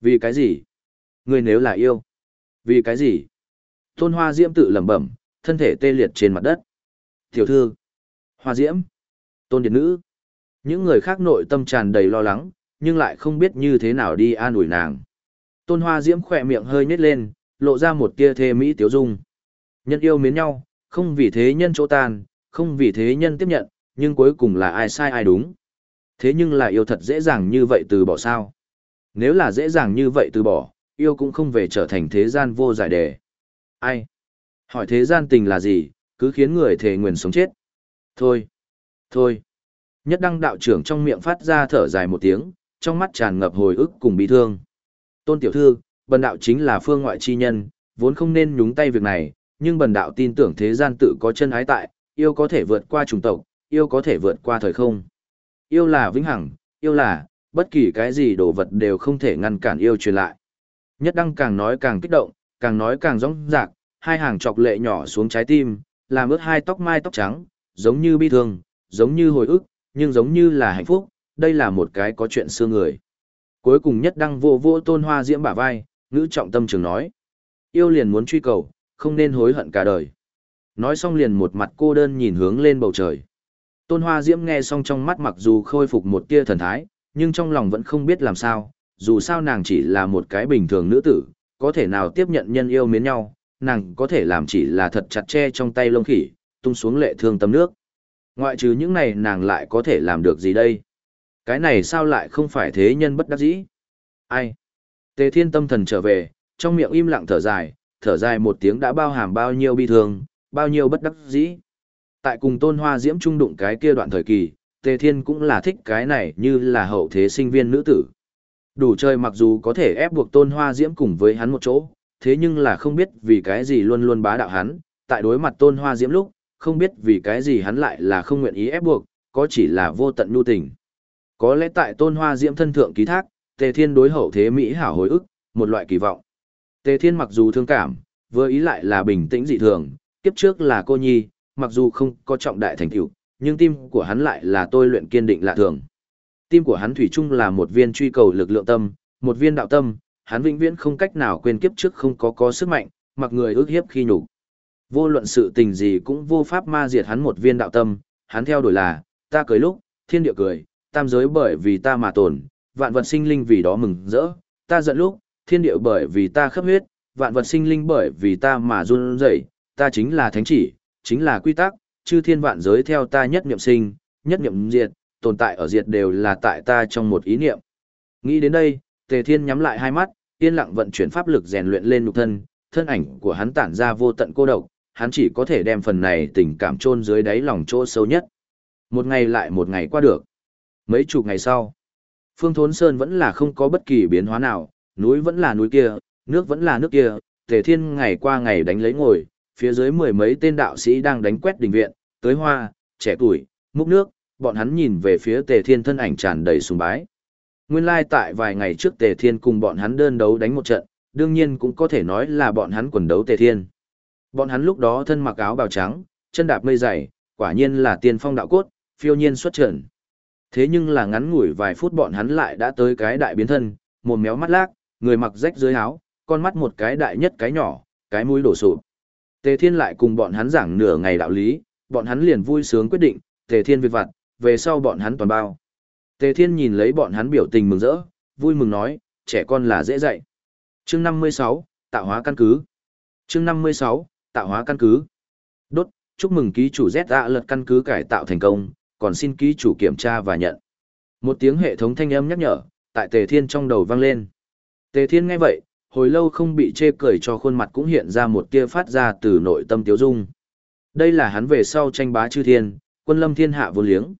Vì cái gì? Người nếu là yêu. Vì cái gì? Tôn Hoa Diễm tự lẩm bẩm, thân thể tê liệt trên mặt đất. Tiểu thư. Hoa Diễm. Tôn Điệt Nữ. Những người khác nội tâm tràn đầy lo lắng, nhưng lại không biết như thế nào đi an ủi nàng. Tôn Hoa Diễm khỏe miệng hơi nhếch lên, lộ ra một tia thê mỹ tiếu dung. Nhân yêu mến nhau, không vì thế nhân chỗ tàn, không vì thế nhân tiếp nhận, nhưng cuối cùng là ai sai ai đúng. Thế nhưng là yêu thật dễ dàng như vậy từ bỏ sao? Nếu là dễ dàng như vậy từ bỏ, yêu cũng không về trở thành thế gian vô giải đề. Ai? Hỏi thế gian tình là gì, cứ khiến người thề nguyền sống chết. Thôi, thôi. Nhất đăng đạo trưởng trong miệng phát ra thở dài một tiếng, trong mắt tràn ngập hồi ức cùng bi thương. Tôn tiểu thư, bần đạo chính là phương ngoại chi nhân, vốn không nên nhúng tay việc này, nhưng bần đạo tin tưởng thế gian tự có chân ái tại, yêu có thể vượt qua chủng tộc, yêu có thể vượt qua thời không. Yêu là vĩnh hằng, yêu là, bất kỳ cái gì đồ vật đều không thể ngăn cản yêu truyền lại. Nhất đăng càng nói càng kích động, càng nói càng rõng rạc, hai hàng chọc lệ nhỏ xuống trái tim, làm ướt hai tóc mai tóc trắng, giống như bi thương, giống như hồi ức, nhưng giống như là hạnh phúc, đây là một cái có chuyện xưa người. Cuối cùng nhất đăng vô vô tôn hoa diễm bả vai, ngữ trọng tâm trường nói. Yêu liền muốn truy cầu, không nên hối hận cả đời. Nói xong liền một mặt cô đơn nhìn hướng lên bầu trời. Tôn hoa diễm nghe xong trong mắt mặc dù khôi phục một tia thần thái, nhưng trong lòng vẫn không biết làm sao, dù sao nàng chỉ là một cái bình thường nữ tử, có thể nào tiếp nhận nhân yêu mến nhau, nàng có thể làm chỉ là thật chặt che trong tay lông khỉ, tung xuống lệ thương tâm nước. Ngoại trừ những này nàng lại có thể làm được gì đây? Cái này sao lại không phải thế nhân bất đắc dĩ? Ai? Tề thiên tâm thần trở về, trong miệng im lặng thở dài, thở dài một tiếng đã bao hàm bao nhiêu bi thương, bao nhiêu bất đắc dĩ. Tại cùng tôn hoa diễm trung đụng cái kia đoạn thời kỳ, Tề Thiên cũng là thích cái này như là hậu thế sinh viên nữ tử. Đủ chơi mặc dù có thể ép buộc tôn hoa diễm cùng với hắn một chỗ, thế nhưng là không biết vì cái gì luôn luôn bá đạo hắn, tại đối mặt tôn hoa diễm lúc, không biết vì cái gì hắn lại là không nguyện ý ép buộc, có chỉ là vô tận nhu tình. Có lẽ tại tôn hoa diễm thân thượng ký thác, Tề Thiên đối hậu thế Mỹ hảo hồi ức, một loại kỳ vọng. Tề Thiên mặc dù thương cảm, vừa ý lại là bình tĩnh dị thường, kiếp trước là cô nhi, mặc dù không có trọng đại thành tựu, nhưng tim của hắn lại là tôi luyện kiên định lạ thường. Tim của hắn thủy chung là một viên truy cầu lực lượng tâm, một viên đạo tâm, hắn vĩnh viễn không cách nào quên kiếp trước không có có sức mạnh, mặc người ước hiếp khi nhục. Vô luận sự tình gì cũng vô pháp ma diệt hắn một viên đạo tâm, hắn theo đuổi là, ta cười lúc, thiên địa cười, tam giới bởi vì ta mà tồn, vạn vật sinh linh vì đó mừng rỡ, ta giận lúc, thiên địa bởi vì ta khắp huyết, vạn vật sinh linh bởi vì ta mà run rẩy, ta chính là thánh chỉ, chính là quy tắc, chư thiên vạn giới theo ta nhất niệm sinh, nhất niệm diệt, tồn tại ở diệt đều là tại ta trong một ý niệm. Nghĩ đến đây, Tề Thiên nhắm lại hai mắt, yên lặng vận chuyển pháp lực rèn luyện lên nhục thân, thân ảnh của hắn tản ra vô tận cô độc, hắn chỉ có thể đem phần này tình cảm chôn dưới đáy lòng chỗ sâu nhất. Một ngày lại một ngày qua được. Mấy chục ngày sau, Phương Thốn Sơn vẫn là không có bất kỳ biến hóa nào, núi vẫn là núi kia, nước vẫn là nước kia, Tề Thiên ngày qua ngày đánh lấy ngồi, phía dưới mười mấy tên đạo sĩ đang đánh quét đình viện, tới hoa, trẻ tuổi, múc nước, bọn hắn nhìn về phía Tề Thiên thân ảnh tràn đầy sùng bái. Nguyên lai tại vài ngày trước Tề Thiên cùng bọn hắn đơn đấu đánh một trận, đương nhiên cũng có thể nói là bọn hắn quần đấu Tề Thiên. Bọn hắn lúc đó thân mặc áo bào trắng, chân đạp mây dày, quả nhiên là tiên phong đạo cốt, phiêu nhiên xuất trận. Thế nhưng là ngắn ngủi vài phút bọn hắn lại đã tới cái đại biến thân, mồm méo mắt lác, người mặc rách dưới áo, con mắt một cái đại nhất cái nhỏ, cái mũi đổ sụp. Tề Thiên lại cùng bọn hắn giảng nửa ngày đạo lý, bọn hắn liền vui sướng quyết định, Tề Thiên việc vặt, về sau bọn hắn toàn bao. Tề Thiên nhìn lấy bọn hắn biểu tình mừng rỡ, vui mừng nói, trẻ con là dễ dạy. Chương 56, tạo hóa căn cứ. Chương 56, tạo hóa căn cứ. Đốt, chúc mừng ký chủ Z ạ lật căn cứ cải tạo thành công, còn xin ký chủ kiểm tra và nhận. Một tiếng hệ thống thanh âm nhắc nhở, tại Tề Thiên trong đầu vang lên. Tề Thiên nghe vậy, hồi lâu không bị chê cười cho khuôn mặt cũng hiện ra một tia phát ra từ nội tâm tiếu dung. Đây là hắn về sau tranh bá chư thiên, quân lâm thiên hạ vô liếng.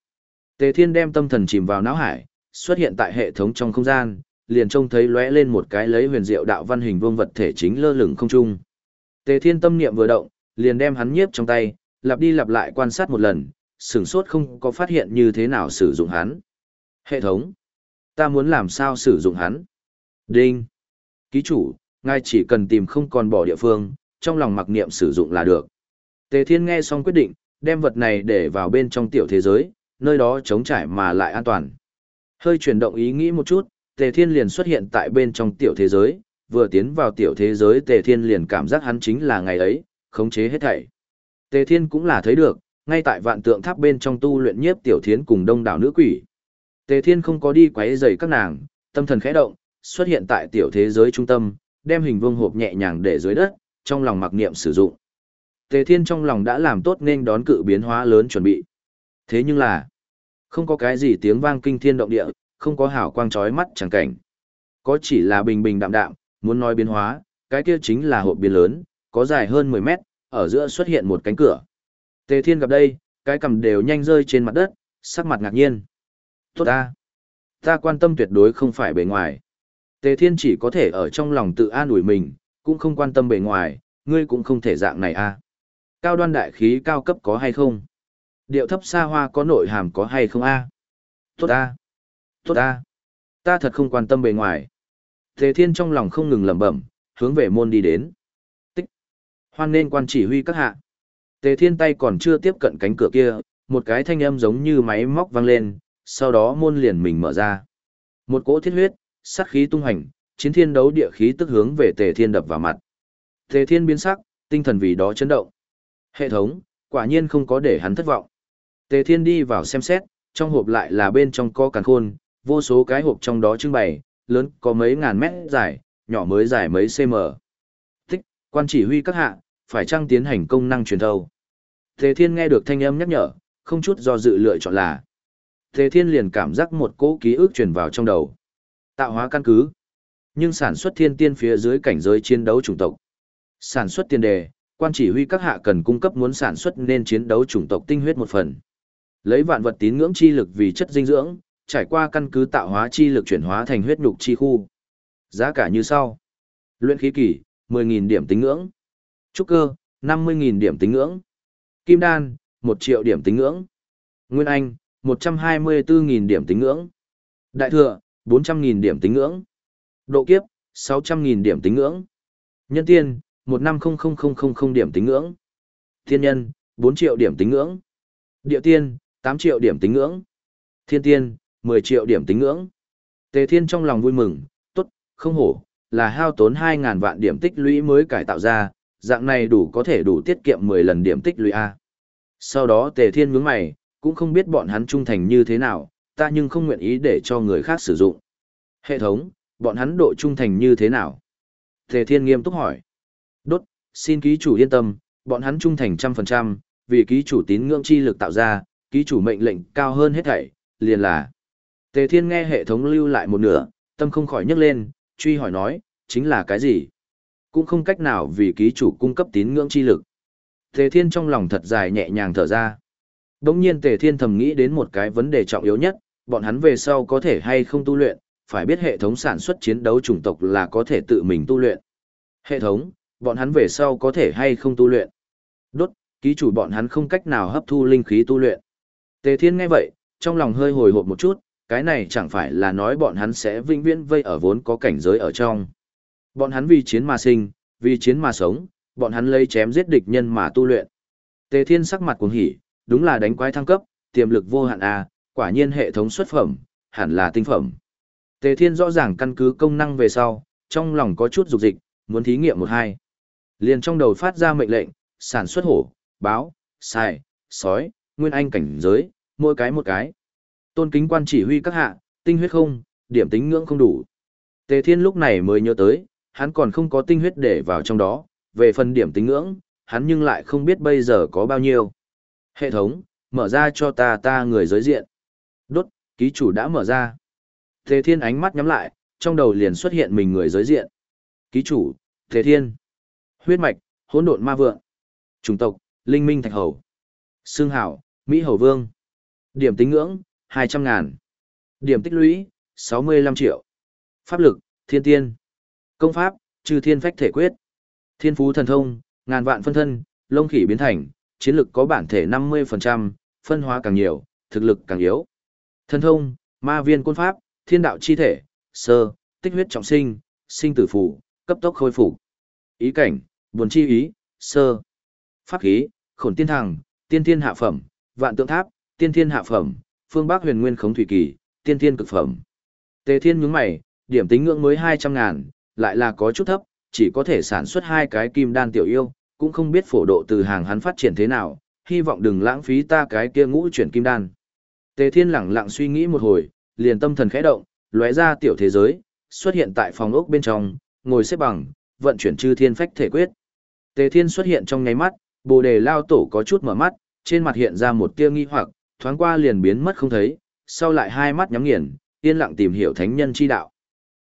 Tề Thiên đem tâm thần chìm vào não hải, xuất hiện tại hệ thống trong không gian, liền trông thấy lóe lên một cái lấy huyền diệu đạo văn hình vương vật thể chính lơ lửng không trung. Tề Thiên tâm niệm vừa động, liền đem hắn nhiếp trong tay, lặp đi lặp lại quan sát một lần, sửng sốt không có phát hiện như thế nào sử dụng hắn. Hệ thống, ta muốn làm sao sử dụng hắn? Đinh. Ký chủ, ngài chỉ cần tìm không còn bỏ địa phương, trong lòng mặc niệm sử dụng là được. Tề Thiên nghe xong quyết định, đem vật này để vào bên trong tiểu thế giới, nơi đó trống trải mà lại an toàn. Hơi chuyển động ý nghĩ một chút, Tề Thiên liền xuất hiện tại bên trong tiểu thế giới, vừa tiến vào tiểu thế giới Tề Thiên liền cảm giác hắn chính là ngày ấy, khống chế hết thảy. Tề Thiên cũng là thấy được, ngay tại vạn tượng tháp bên trong tu luyện nhiếp tiểu thiến cùng đông đảo nữ quỷ. Tề Thiên không có đi quấy rầy các nàng, tâm thần khẽ động, xuất hiện tại tiểu thế giới trung tâm, đem hình vuông hộp nhẹ nhàng để dưới đất, trong lòng mặc niệm sử dụng. Tề Thiên trong lòng đã làm tốt nên đón cự biến hóa lớn chuẩn bị. Thế nhưng là, không có cái gì tiếng vang kinh thiên động địa, không có hào quang chói mắt chẳng cảnh. Có chỉ là bình bình đạm đạm, muốn nói biến hóa, cái kia chính là hộp biến lớn, có dài hơn 10 mét, ở giữa xuất hiện một cánh cửa. Tề Thiên gặp đây, cái cầm đều nhanh rơi trên mặt đất, sắc mặt ngạc nhiên. Tốt ta! Ta quan tâm tuyệt đối không phải bề ngoài. Tề Thiên chỉ có thể ở trong lòng tự an ủi mình, cũng không quan tâm bề ngoài, ngươi cũng không thể dạng này a. Cao đoan đại khí cao cấp có hay không? Điệu thấp xa hoa có nội hàm có hay không a? Tốt ta! Tốt ta! Ta thật không quan tâm bề ngoài. Tề Thiên trong lòng không ngừng lẩm bẩm, hướng về môn đi đến. Tích! Hoan nên quan chỉ huy các hạ. Tề Thiên tay còn chưa tiếp cận cánh cửa kia, một cái thanh âm giống như máy móc vang lên, sau đó môn liền mình mở ra. Một cỗ thiết huyết, sát khí tung hành, chiến thiên đấu địa khí tức hướng về Tề Thiên đập vào mặt. Tề Thiên biến sắc, tinh thần vì đó chấn động. Hệ thống, quả nhiên không có để hắn thất vọng. Tề Thiên đi vào xem xét, trong hộp lại là bên trong có càn khôn, vô số cái hộp trong đó trưng bày, lớn có mấy ngàn mét dài, nhỏ mới dài mấy cm. Thích, quan chỉ huy các hạ, phải trang tiến hành công năng truyền thâu. Tề Thiên nghe được thanh âm nhắc nhở, không chút do dự lựa chọn là. Tề Thiên liền cảm giác một cỗ ký ức truyền vào trong đầu. Tạo hóa căn cứ. Nhưng sản xuất thiên tiên phía dưới cảnh giới chiến đấu chủng tộc. Sản xuất tiền đề, quan chỉ huy các hạ cần cung cấp muốn sản xuất nên chiến đấu chủng tộc tinh huyết một phần. Lấy vạn vật tín ngưỡng chi lực vì chất dinh dưỡng, trải qua căn cứ tạo hóa chi lực chuyển hóa thành huyết nhục chi khu. Giá cả như sau. Luyện khí kỳ, 10.000 điểm tính ngưỡng. Trúc cơ, 50.000 điểm tính ngưỡng. Kim đan, 1 triệu điểm tính ngưỡng. Nguyên Anh, 124.000 điểm tính ngưỡng. Đại thừa, 400.000 điểm tính ngưỡng. Độ kiếp, 600.000 điểm tính ngưỡng. Nhân tiên, 1500000 điểm tính ngưỡng. Thiên nhân, 4 triệu điểm tính ngưỡng. Địa tiên, 8 triệu điểm tính ngưỡng. Thiên tiên, 10 triệu điểm tính ngưỡng. Tề Thiên trong lòng vui mừng, tốt, không hổ, là hao tốn 2.000 vạn điểm tích lũy mới cải tạo ra, dạng này đủ có thể đủ tiết kiệm 10 lần điểm tích lũy A. Sau đó Tề Thiên nhướng mày, cũng không biết bọn hắn trung thành như thế nào, ta nhưng không nguyện ý để cho người khác sử dụng. Hệ thống, bọn hắn độ trung thành như thế nào? Tề Thiên nghiêm túc hỏi. Đốt, xin ký chủ yên tâm, bọn hắn trung thành trăm phần trăm, vì ký chủ tín ngưỡng chi lực tạo ra, ký chủ mệnh lệnh cao hơn hết thảy, liền là. Tề Thiên nghe hệ thống lưu lại một nửa, tâm không khỏi nhấc lên, truy hỏi nói, chính là cái gì? Cũng không cách nào vì ký chủ cung cấp tín ngưỡng chi lực. Tề Thiên trong lòng thật dài nhẹ nhàng thở ra. Đống nhiên Tề Thiên thầm nghĩ đến một cái vấn đề trọng yếu nhất, bọn hắn về sau có thể hay không tu luyện, phải biết hệ thống sản xuất chiến đấu chủng tộc là có thể tự mình tu luyện. Hệ thống, bọn hắn về sau có thể hay không tu luyện. Đốt, ký chủ bọn hắn không cách nào hấp thu linh khí tu luyện. Tề Thiên nghe vậy, trong lòng hơi hồi hộp một chút, cái này chẳng phải là nói bọn hắn sẽ vĩnh viễn vây ở vốn có cảnh giới ở trong. Bọn hắn vì chiến mà sinh, vì chiến mà sống, bọn hắn lấy chém giết địch nhân mà tu luyện. Tề Thiên sắc mặt cuồng hỉ, đúng là đánh quái thăng cấp, tiềm lực vô hạn a, quả nhiên hệ thống xuất phẩm, hẳn là tinh phẩm. Tề Thiên rõ ràng căn cứ công năng về sau, trong lòng có chút dục dịch, muốn thí nghiệm một hai. Liền trong đầu phát ra mệnh lệnh, sản xuất hổ, báo, sai, sói, nguyên anh cảnh giới, mỗi cái một cái. Tôn kính quan chỉ huy các hạ, tinh huyết không, điểm tính ngưỡng không đủ. Tề Thiên lúc này mới nhớ tới, hắn còn không có tinh huyết để vào trong đó, về phần điểm tính ngưỡng, hắn nhưng lại không biết bây giờ có bao nhiêu. Hệ thống, mở ra cho ta ta người giới diện. Đốt, ký chủ đã mở ra. Tề Thiên ánh mắt nhắm lại, trong đầu liền xuất hiện mình người giới diện. Ký chủ, Tề Thiên. Huyết mạch, hỗn độn ma vượng. Chủng tộc, Linh Minh Thạch Hầu. Xương hảo, Mỹ Hầu Vương. Điểm tính ngưỡng, 200 ngàn. Điểm tích lũy, 65 triệu. Pháp lực, Thiên Tiên. Công pháp, Trừ Thiên Phách Thể Quyết. Thiên Phú Thần Thông, ngàn vạn phân thân, lông khỉ biến thành, chiến lực có bản thể 50%, phân hóa càng nhiều, thực lực càng yếu. Thần thông, ma viên côn pháp, thiên đạo chi thể, sơ, tích huyết trọng sinh, sinh tử phủ, cấp tốc khôi phục. Ý cảnh, buồn chi ý, sơ. Pháp khí, khổn tiên thằng, tiên thiên hạ phẩm, vạn tượng tháp, tiên thiên hạ phẩm, phương bắc huyền nguyên khống thủy kỳ, tiên thiên cực phẩm. Tề thiên nhướng mày, điểm tính ngưỡng mới 200 ngàn, lại là có chút thấp, chỉ có thể sản xuất hai cái kim đan tiểu yêu, cũng không biết phổ độ từ hàng hắn phát triển thế nào, hy vọng đừng lãng phí ta cái kia ngũ chuyển kim đan. Tề Thiên lẳng lặng suy nghĩ một hồi, liền tâm thần khẽ động, lóe ra tiểu thế giới, xuất hiện tại phòng ốc bên trong, ngồi xếp bằng, vận chuyển chư thiên phách thể quyết. Tề Thiên xuất hiện trong nháy mắt, Bồ Đề lao tổ có chút mở mắt, trên mặt hiện ra một tia nghi hoặc, thoáng qua liền biến mất không thấy, sau lại hai mắt nhắm nghiền, yên lặng tìm hiểu thánh nhân chi đạo.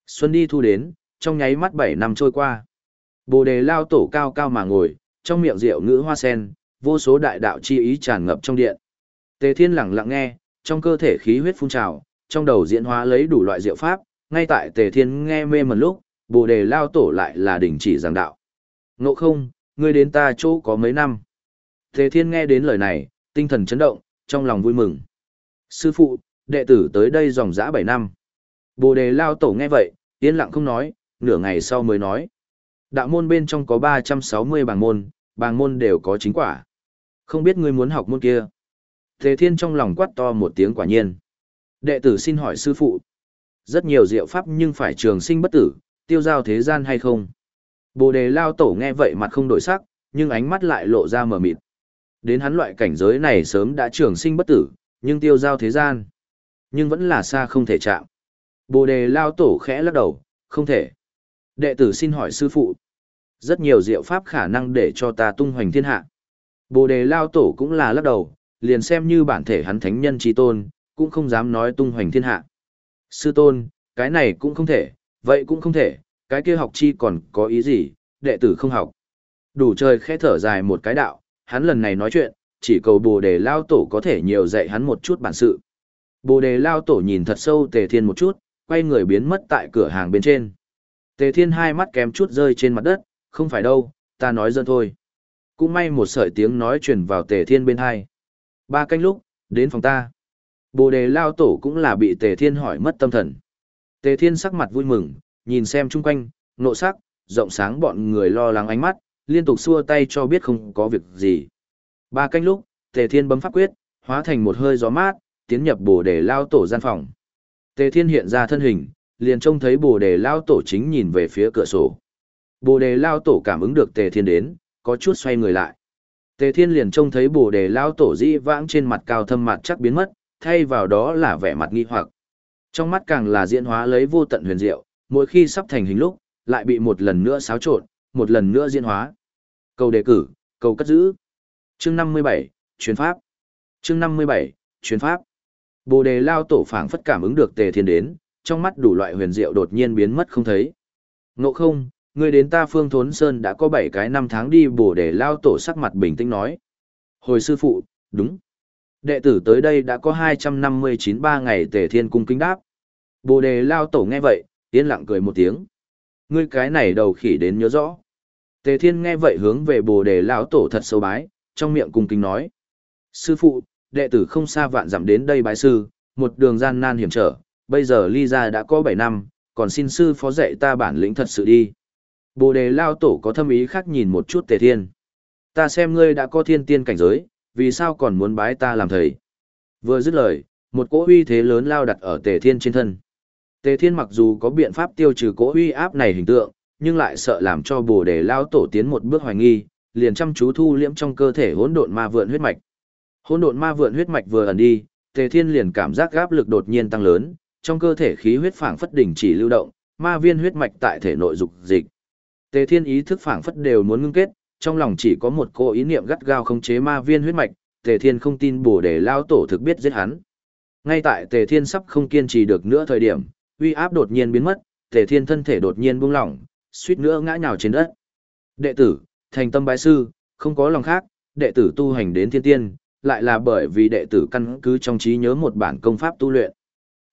Xuân đi thu đến, trong nháy mắt 7 năm trôi qua. Bồ Đề lao tổ cao cao mà ngồi, Trong miệng rượu ngữ hoa sen, vô số đại đạo chi ý tràn ngập trong điện. Tề Thiên lặng lặng nghe, trong cơ thể khí huyết phun trào, trong đầu diễn hóa lấy đủ loại diệu pháp, ngay tại Tề Thiên nghe mê mẩn lúc, Bồ Đề lao tổ lại là đình chỉ giảng đạo. Ngộ không, ngươi đến ta chỗ có mấy năm. Tề Thiên nghe đến lời này, tinh thần chấn động, trong lòng vui mừng. Sư phụ, đệ tử tới đây dòng dã 7 năm. Bồ đề lao tổ nghe vậy, yên lặng không nói, nửa ngày sau mới nói. Đạo môn bên trong có 360 bảng môn, bảng môn đều có chính quả. Không biết ngươi muốn học môn kia. Tề Thiên trong lòng quát to một tiếng quả nhiên. Đệ tử xin hỏi sư phụ. Rất nhiều diệu pháp nhưng phải trường sinh bất tử, tiêu giao thế gian hay không? Bồ đề lao tổ nghe vậy mặt không đổi sắc, nhưng ánh mắt lại lộ ra mờ mịt. Đến hắn loại cảnh giới này sớm đã trường sinh bất tử, nhưng tiêu giao thế gian. Nhưng vẫn là xa không thể chạm. Bồ đề lao tổ khẽ lắc đầu, không thể. Đệ tử xin hỏi sư phụ. Rất nhiều diệu pháp khả năng để cho ta tung hoành thiên hạ. Bồ đề lao tổ cũng là lắc đầu, liền xem như bản thể hắn thánh nhân trí tôn, cũng không dám nói tung hoành thiên hạ. Sư tôn, cái này cũng không thể, vậy cũng không thể, cái kia học chi còn có ý gì, đệ tử không học. Đủ trời khẽ thở dài một cái đạo, hắn lần này nói chuyện, chỉ cầu bồ đề lao tổ có thể nhiều dạy hắn một chút bản sự. Bồ đề lao tổ nhìn thật sâu tề thiên một chút, quay người biến mất tại cửa hàng bên trên. Tề thiên hai mắt kém chút rơi trên mặt đất, không phải đâu, ta nói dân thôi. Cũng may một sợi tiếng nói truyền vào tề thiên bên hai. Ba canh lúc, đến phòng ta. Bồ đề lao tổ cũng là bị tề thiên hỏi mất tâm thần. Tề thiên sắc mặt vui mừng, nhìn xem chung quanh, nộ sắc, rộng sáng bọn người lo lắng ánh mắt, liên tục xua tay cho biết không có việc gì. Ba canh lúc, Tề Thiên bấm pháp quyết, hóa thành một hơi gió mát, tiến nhập bồ đề lao tổ gian phòng. Tề Thiên hiện ra thân hình, liền trông thấy bồ đề lao tổ chính nhìn về phía cửa sổ. Bồ đề lao tổ cảm ứng được Tề Thiên đến, có chút xoay người lại. Tề Thiên liền trông thấy bồ đề lao tổ dĩ vãng trên mặt cao thâm mặt chắc biến mất, thay vào đó là vẻ mặt nghi hoặc. Trong mắt càng là diễn hóa lấy vô tận huyền diệu, mỗi khi sắp thành hình lúc, lại bị một lần nữa xáo trộn, một lần nữa diễn hóa. Cầu đề cử, cầu cất giữ. Chương 57, chuyến pháp. Chương 57, chuyến pháp. Bồ đề lao tổ phảng phất cảm ứng được tề thiên đến, trong mắt đủ loại huyền diệu đột nhiên biến mất không thấy. Ngộ không, người đến ta phương thốn sơn đã có 7 cái năm tháng đi bồ đề lao tổ sắc mặt bình tĩnh nói. Hồi sư phụ, đúng. Đệ tử tới đây đã có 259 ba ngày tề thiên cung kính đáp. Bồ đề lao tổ nghe vậy, yên lặng cười một tiếng. Ngươi cái này đầu khỉ đến nhớ rõ. Tề Thiên nghe vậy hướng về Bồ Đề lão tổ thật sâu bái, trong miệng cung kính nói: "Sư phụ, đệ tử không xa vạn dặm đến đây bái sư, một đường gian nan hiểm trở, bây giờ ly gia đã có 7 năm, còn xin sư phó dạy ta bản lĩnh thật sự đi." Bồ Đề lão tổ có thâm ý khác nhìn một chút Tề Thiên. "Ta xem ngươi đã có thiên tiên cảnh giới, vì sao còn muốn bái ta làm thầy?" Vừa dứt lời, một cỗ uy thế lớn lao đặt ở Tề Thiên trên thân. Tề Thiên mặc dù có biện pháp tiêu trừ cỗ uy áp này hình tượng, nhưng lại sợ làm cho Bồ Đề lao tổ tiến một bước hoài nghi, liền chăm chú thu liễm trong cơ thể hỗn độn ma vượn huyết mạch. Hỗn độn ma vượn huyết mạch vừa ẩn đi, Tề Thiên liền cảm giác áp lực đột nhiên tăng lớn, trong cơ thể khí huyết phảng phất đỉnh chỉ lưu động, ma viên huyết mạch tại thể nội dục dịch. Tề Thiên ý thức phảng phất đều muốn ngưng kết, trong lòng chỉ có một cô ý niệm gắt gao khống chế ma viên huyết mạch, Tề Thiên không tin Bồ Đề lao tổ thực biết giết hắn. Ngay tại Tề Thiên sắp không kiên trì được nữa thời điểm, uy áp đột nhiên biến mất, Tề Thiên thân thể đột nhiên buông lỏng, suýt nữa ngã nhào trên đất. Đệ tử, thành tâm bái sư, không có lòng khác, đệ tử tu hành đến thiên tiên, lại là bởi vì đệ tử căn cứ trong trí nhớ một bản công pháp tu luyện.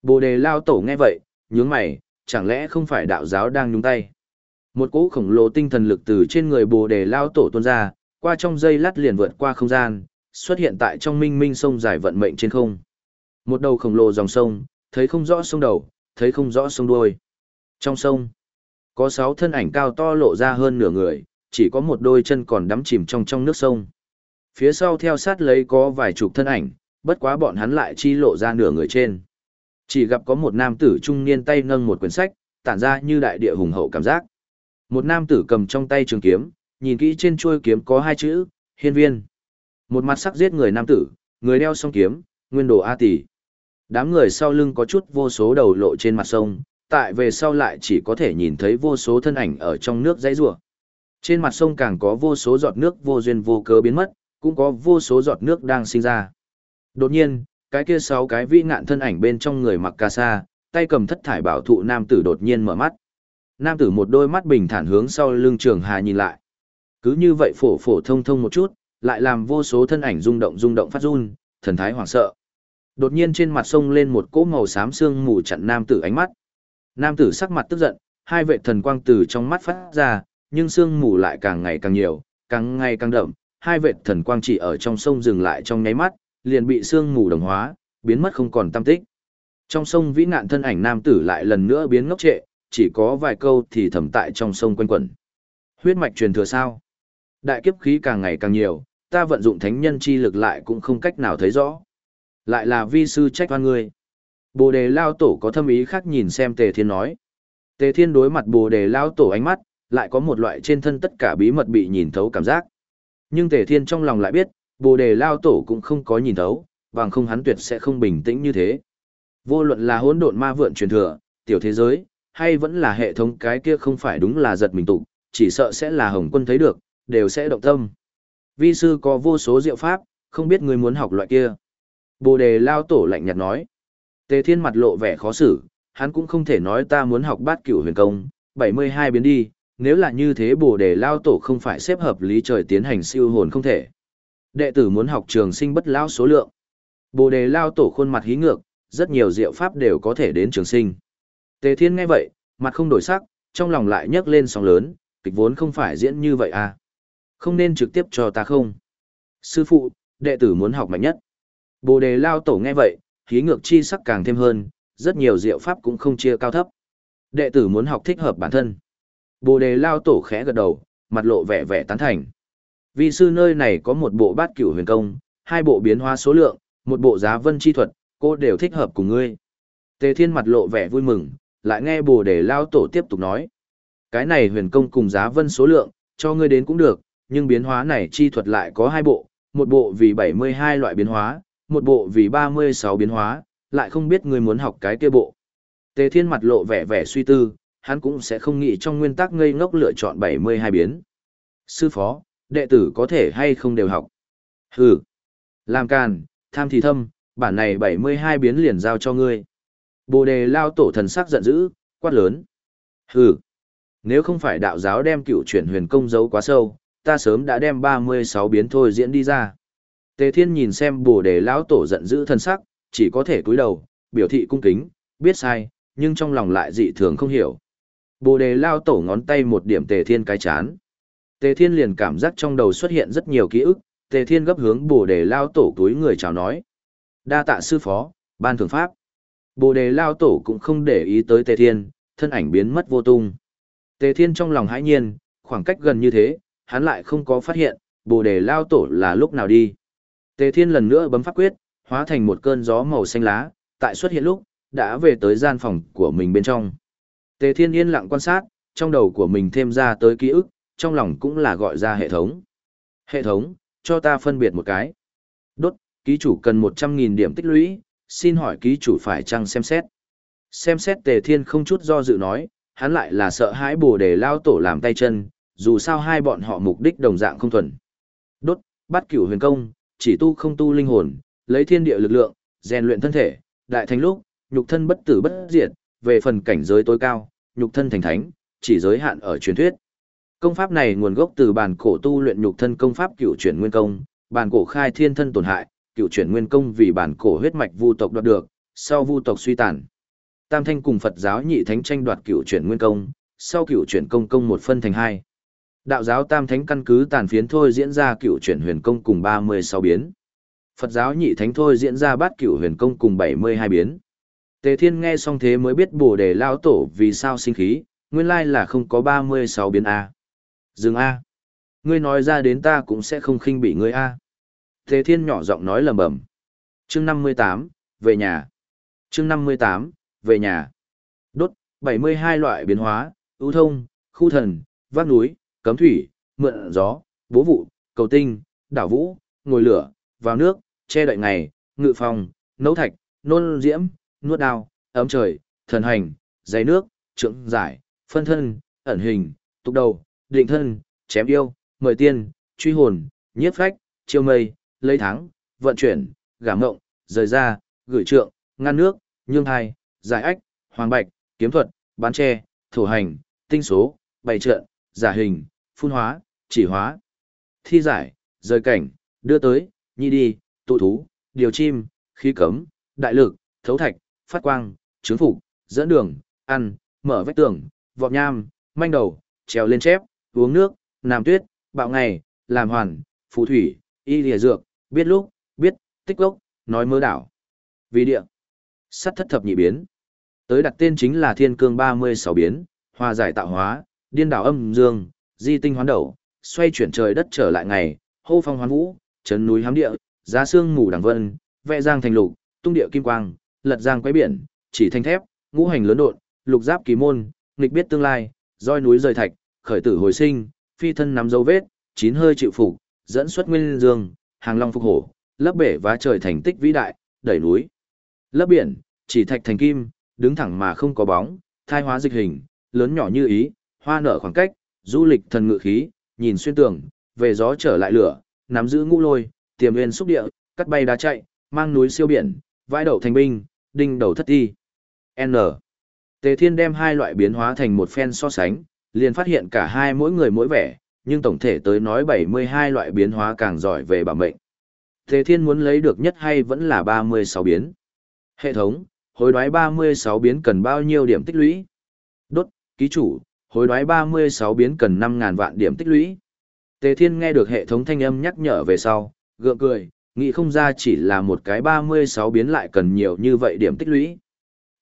Bồ đề lao tổ nghe vậy, nhướng mày, chẳng lẽ không phải đạo giáo đang nhúng tay. Một cỗ khổng lồ tinh thần lực từ trên người bồ đề lao tổ tuôn ra, qua trong dây lát liền vượt qua không gian, xuất hiện tại trong minh minh sông dài vận mệnh trên không. Một đầu khổng lồ dòng sông, thấy không rõ sông đầu, thấy không rõ sông đuôi. Trong sông, có sáu thân ảnh cao to lộ ra hơn nửa người, chỉ có một đôi chân còn đắm chìm trong trong nước sông. Phía sau theo sát lấy có vài chục thân ảnh, bất quá bọn hắn lại chi lộ ra nửa người trên. Chỉ gặp có một nam tử trung niên tay nâng một quyển sách, tản ra như đại địa hùng hậu cảm giác. Một nam tử cầm trong tay trường kiếm, nhìn kỹ trên chuôi kiếm có hai chữ, hiên viên. Một mặt sắc giết người nam tử, người đeo song kiếm, nguyên đồ A tỷ. Đám người sau lưng có chút vô số đầu lộ trên mặt sông, tại về sau lại chỉ có thể nhìn thấy vô số thân ảnh ở trong nước dãy rủa. Trên mặt sông càng có vô số giọt nước vô duyên vô cớ biến mất, cũng có vô số giọt nước đang sinh ra. Đột nhiên, cái kia sáu cái vĩ ngạn thân ảnh bên trong người mặc ca sa, tay cầm thất thải bảo thụ nam tử đột nhiên mở mắt. Nam tử một đôi mắt bình thản hướng sau lưng trường hà nhìn lại. Cứ như vậy phổ phổ thông thông một chút, lại làm vô số thân ảnh rung động rung động phát run, thần thái hoảng sợ. Đột nhiên trên mặt sông lên một cỗ màu xám xương mù chặn nam tử ánh mắt. Nam tử sắc mặt tức giận, hai vệ thần quang từ trong mắt phát ra, nhưng sương mù lại càng ngày càng nhiều, càng ngày càng đậm, hai vệ thần quang chỉ ở trong sông dừng lại trong nháy mắt, liền bị sương mù đồng hóa, biến mất không còn tâm tích. Trong sông vĩ nạn thân ảnh nam tử lại lần nữa biến ngốc trệ, chỉ có vài câu thì thầm tại trong sông quanh quẩn. Huyết mạch truyền thừa sao? Đại kiếp khí càng ngày càng nhiều, ta vận dụng thánh nhân chi lực lại cũng không cách nào thấy rõ. Lại là vi sư trách oan ngươi. Bồ đề lao tổ có thâm ý khác nhìn xem tề thiên nói. Tề thiên đối mặt bồ đề lao tổ ánh mắt, lại có một loại trên thân tất cả bí mật bị nhìn thấu cảm giác. Nhưng tề thiên trong lòng lại biết, bồ đề lao tổ cũng không có nhìn thấu, bằng không hắn tuyệt sẽ không bình tĩnh như thế. Vô luận là hỗn độn ma vượn truyền thừa, tiểu thế giới, hay vẫn là hệ thống cái kia không phải đúng là giật mình tụ, chỉ sợ sẽ là hồng quân thấy được, đều sẽ động tâm. Vi sư có vô số diệu pháp, không biết người muốn học loại kia. Bồ đề lao tổ lạnh nhạt nói. Tề thiên mặt lộ vẻ khó xử, hắn cũng không thể nói ta muốn học bát cửu huyền công, 72 biến đi, nếu là như thế bồ đề lao tổ không phải xếp hợp lý trời tiến hành siêu hồn không thể. Đệ tử muốn học trường sinh bất lao số lượng. Bồ đề lao tổ khuôn mặt hí ngược, rất nhiều diệu pháp đều có thể đến trường sinh. Tề thiên nghe vậy, mặt không đổi sắc, trong lòng lại nhấc lên sóng lớn, kịch vốn không phải diễn như vậy à. Không nên trực tiếp cho ta không. Sư phụ, đệ tử muốn học mạnh nhất. Bồ đề lao tổ nghe vậy, hí ngược chi sắc càng thêm hơn, rất nhiều diệu pháp cũng không chia cao thấp. Đệ tử muốn học thích hợp bản thân. Bồ đề lao tổ khẽ gật đầu, mặt lộ vẻ vẻ tán thành. Vì sư nơi này có một bộ bát cửu huyền công, hai bộ biến hóa số lượng, một bộ giá vân chi thuật, cô đều thích hợp cùng ngươi. Tề thiên mặt lộ vẻ vui mừng, lại nghe bồ đề lao tổ tiếp tục nói. Cái này huyền công cùng giá vân số lượng, cho ngươi đến cũng được, nhưng biến hóa này chi thuật lại có hai bộ, một bộ vì 72 loại biến hóa, một bộ vì 36 biến hóa, lại không biết ngươi muốn học cái kia bộ. Tề thiên mặt lộ vẻ vẻ suy tư, hắn cũng sẽ không nghĩ trong nguyên tắc ngây ngốc lựa chọn 72 biến. Sư phó, đệ tử có thể hay không đều học. Hừ, làm càn, tham thì thâm, bản này 72 biến liền giao cho ngươi. Bồ đề lao tổ thần sắc giận dữ, quát lớn. Hừ, nếu không phải đạo giáo đem cựu chuyển huyền công giấu quá sâu, ta sớm đã đem 36 biến thôi diễn đi ra. Tề thiên nhìn xem bồ đề lão tổ giận dữ thân sắc, chỉ có thể cúi đầu, biểu thị cung kính, biết sai, nhưng trong lòng lại dị thường không hiểu. Bồ đề Lão tổ ngón tay một điểm tề thiên cái chán. Tề thiên liền cảm giác trong đầu xuất hiện rất nhiều ký ức, tề thiên gấp hướng bồ đề Lão tổ túi người chào nói. Đa tạ sư phó, ban thưởng pháp. Bồ đề Lão tổ cũng không để ý tới tề thiên, thân ảnh biến mất vô tung. Tề thiên trong lòng hãi nhiên, khoảng cách gần như thế, hắn lại không có phát hiện, bồ đề Lão tổ là lúc nào đi. Tề thiên lần nữa bấm pháp quyết, hóa thành một cơn gió màu xanh lá, tại xuất hiện lúc, đã về tới gian phòng của mình bên trong. Tề Thiên yên lặng quan sát, trong đầu của mình thêm ra tới ký ức, trong lòng cũng là gọi ra hệ thống. Hệ thống, cho ta phân biệt một cái. Đốt, ký chủ cần 100.000 điểm tích lũy, xin hỏi ký chủ phải chăng xem xét. Xem xét Tề Thiên không chút do dự nói, hắn lại là sợ hãi bồ đề lao tổ làm tay chân, dù sao hai bọn họ mục đích đồng dạng không thuần. Đốt, bắt cửu huyền công, chỉ tu không tu linh hồn, lấy thiên địa lực lượng, rèn luyện thân thể, đại thành lúc, nhục thân bất tử bất diệt, về phần cảnh giới tối cao, nhục thân thành thánh, chỉ giới hạn ở truyền thuyết. Công pháp này nguồn gốc từ bản cổ tu luyện nhục thân công pháp cựu chuyển nguyên công, bản cổ khai thiên thân tổn hại, cựu chuyển nguyên công vì bản cổ huyết mạch vu tộc đoạt được, sau vu tộc suy tàn. Tam thanh cùng Phật giáo nhị thánh tranh đoạt cựu chuyển nguyên công, sau cựu chuyển công công một phân thành hai. Đạo giáo tam thánh căn cứ tàn phiến thôi diễn ra cựu chuyển huyền công cùng 36 biến. Phật giáo nhị thánh thôi diễn ra bát cửu huyền công cùng 72 biến. Tề Thiên nghe xong thế mới biết bồ đề lao tổ vì sao sinh khí, nguyên lai là không có 36 biến A. Dừng A. Ngươi nói ra đến ta cũng sẽ không khinh bị ngươi A. Tề Thiên nhỏ giọng nói lầm bầm. chương 58, về nhà. chương 58, về nhà. Đốt, 72 loại biến hóa, ưu thông, khu thần, vác núi, cấm thủy, mượn gió, bố vụ, cầu tinh, đảo vũ, ngồi lửa, vào nước, che đậy ngày, ngự phòng, nấu thạch, nôn diễm, nuốt đao, ấm trời, thần hành, giấy nước, trượng giải, phân thân, ẩn hình, tục đầu, định thân, chém yêu, mời tiên, truy hồn, nhiếp phách, chiêu mây, lấy thắng, vận chuyển, gả mộng, rời ra, gửi trượng, ngăn nước, nhương thai, giải ách, hoàng bạch, kiếm thuật, bán tre, thổ hành, tinh số, bày trận, giả hình, phun hóa, chỉ hóa, thi giải, rời cảnh, đưa tới, nhi đi, tụ thú, điều chim, khí cấm, đại lực, thấu thạch, phát quang, trướng phục, dẫn đường, ăn, mở vách tường, vọt nham, manh đầu, trèo lên chép, uống nước, nằm tuyết, bạo ngày, làm hoàn, phù thủy, y lìa dược, biết lúc, biết, tích lốc, nói mơ đảo. Vì địa, sắt thất thập nhị biến. Tới đặt tên chính là thiên cương 36 biến, hòa giải tạo hóa, điên đảo âm dương, di tinh hoán đầu, xoay chuyển trời đất trở lại ngày, hô phong hoán vũ, chấn núi hám địa, giá xương mù đằng vân, vẽ giang thành lục, tung địa kim quang, lật giang quấy biển, chỉ thanh thép, ngũ hành lớn độn, lục giáp kỳ môn, nghịch biết tương lai, roi núi rời thạch, khởi tử hồi sinh, phi thân nắm dấu vết, chín hơi chịu phục, dẫn xuất nguyên dương, hàng long phục hổ, lấp bể và trời thành tích vĩ đại, đẩy núi, lấp biển, chỉ thạch thành kim, đứng thẳng mà không có bóng, thai hóa dịch hình, lớn nhỏ như ý, hoa nở khoảng cách, du lịch thần ngự khí, nhìn xuyên tường, về gió trở lại lửa, nắm giữ ngũ lôi, tiềm nguyên xúc địa, cắt bay đá chạy, mang núi siêu biển, vai đậu thành binh, đinh đầu thất thi. N. Tề Thiên đem hai loại biến hóa thành một phen so sánh, liền phát hiện cả hai mỗi người mỗi vẻ, nhưng tổng thể tới nói 72 loại biến hóa càng giỏi về bảo mệnh. Tề Thiên muốn lấy được nhất hay vẫn là 36 biến. Hệ thống, hồi đoái 36 biến cần bao nhiêu điểm tích lũy? Đốt, ký chủ, hối đoái 36 biến cần 5.000 vạn điểm tích lũy. Tề Thiên nghe được hệ thống thanh âm nhắc nhở về sau, gượng cười, nghĩ không ra chỉ là một cái 36 biến lại cần nhiều như vậy điểm tích lũy.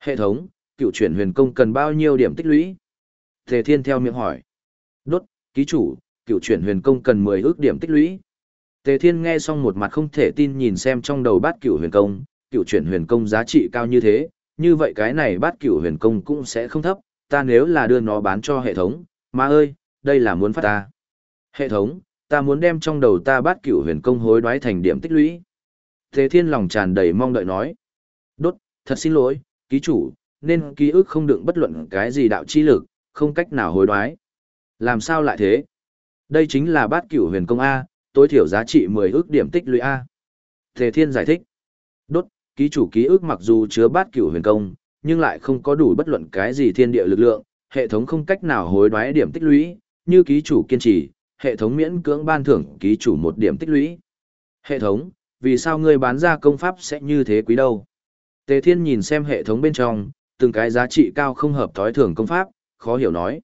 Hệ thống, cựu chuyển huyền công cần bao nhiêu điểm tích lũy? Tề Thiên theo miệng hỏi. Đốt, ký chủ, cựu chuyển huyền công cần 10 ước điểm tích lũy. Tề Thiên nghe xong một mặt không thể tin nhìn xem trong đầu bát cựu huyền công, cựu chuyển huyền công giá trị cao như thế, như vậy cái này bát cựu huyền công cũng sẽ không thấp, ta nếu là đưa nó bán cho hệ thống, mà ơi, đây là muốn phát ta. Hệ thống, ta muốn đem trong đầu ta bát cửu huyền công hối đoái thành điểm tích lũy. Thế thiên lòng tràn đầy mong đợi nói. Đốt, thật xin lỗi, ký chủ, nên ký ức không đựng bất luận cái gì đạo chi lực, không cách nào hối đoái. Làm sao lại thế? Đây chính là bát cửu huyền công A, tối thiểu giá trị 10 ước điểm tích lũy A. Thế thiên giải thích. Đốt, ký chủ ký ức mặc dù chứa bát cửu huyền công, nhưng lại không có đủ bất luận cái gì thiên địa lực lượng, hệ thống không cách nào hối đoái điểm tích lũy, như ký chủ kiên trì, hệ thống miễn cưỡng ban thưởng ký chủ một điểm tích lũy. Hệ thống, vì sao ngươi bán ra công pháp sẽ như thế quý đâu? Tề Thiên nhìn xem hệ thống bên trong, từng cái giá trị cao không hợp thói thường công pháp, khó hiểu nói.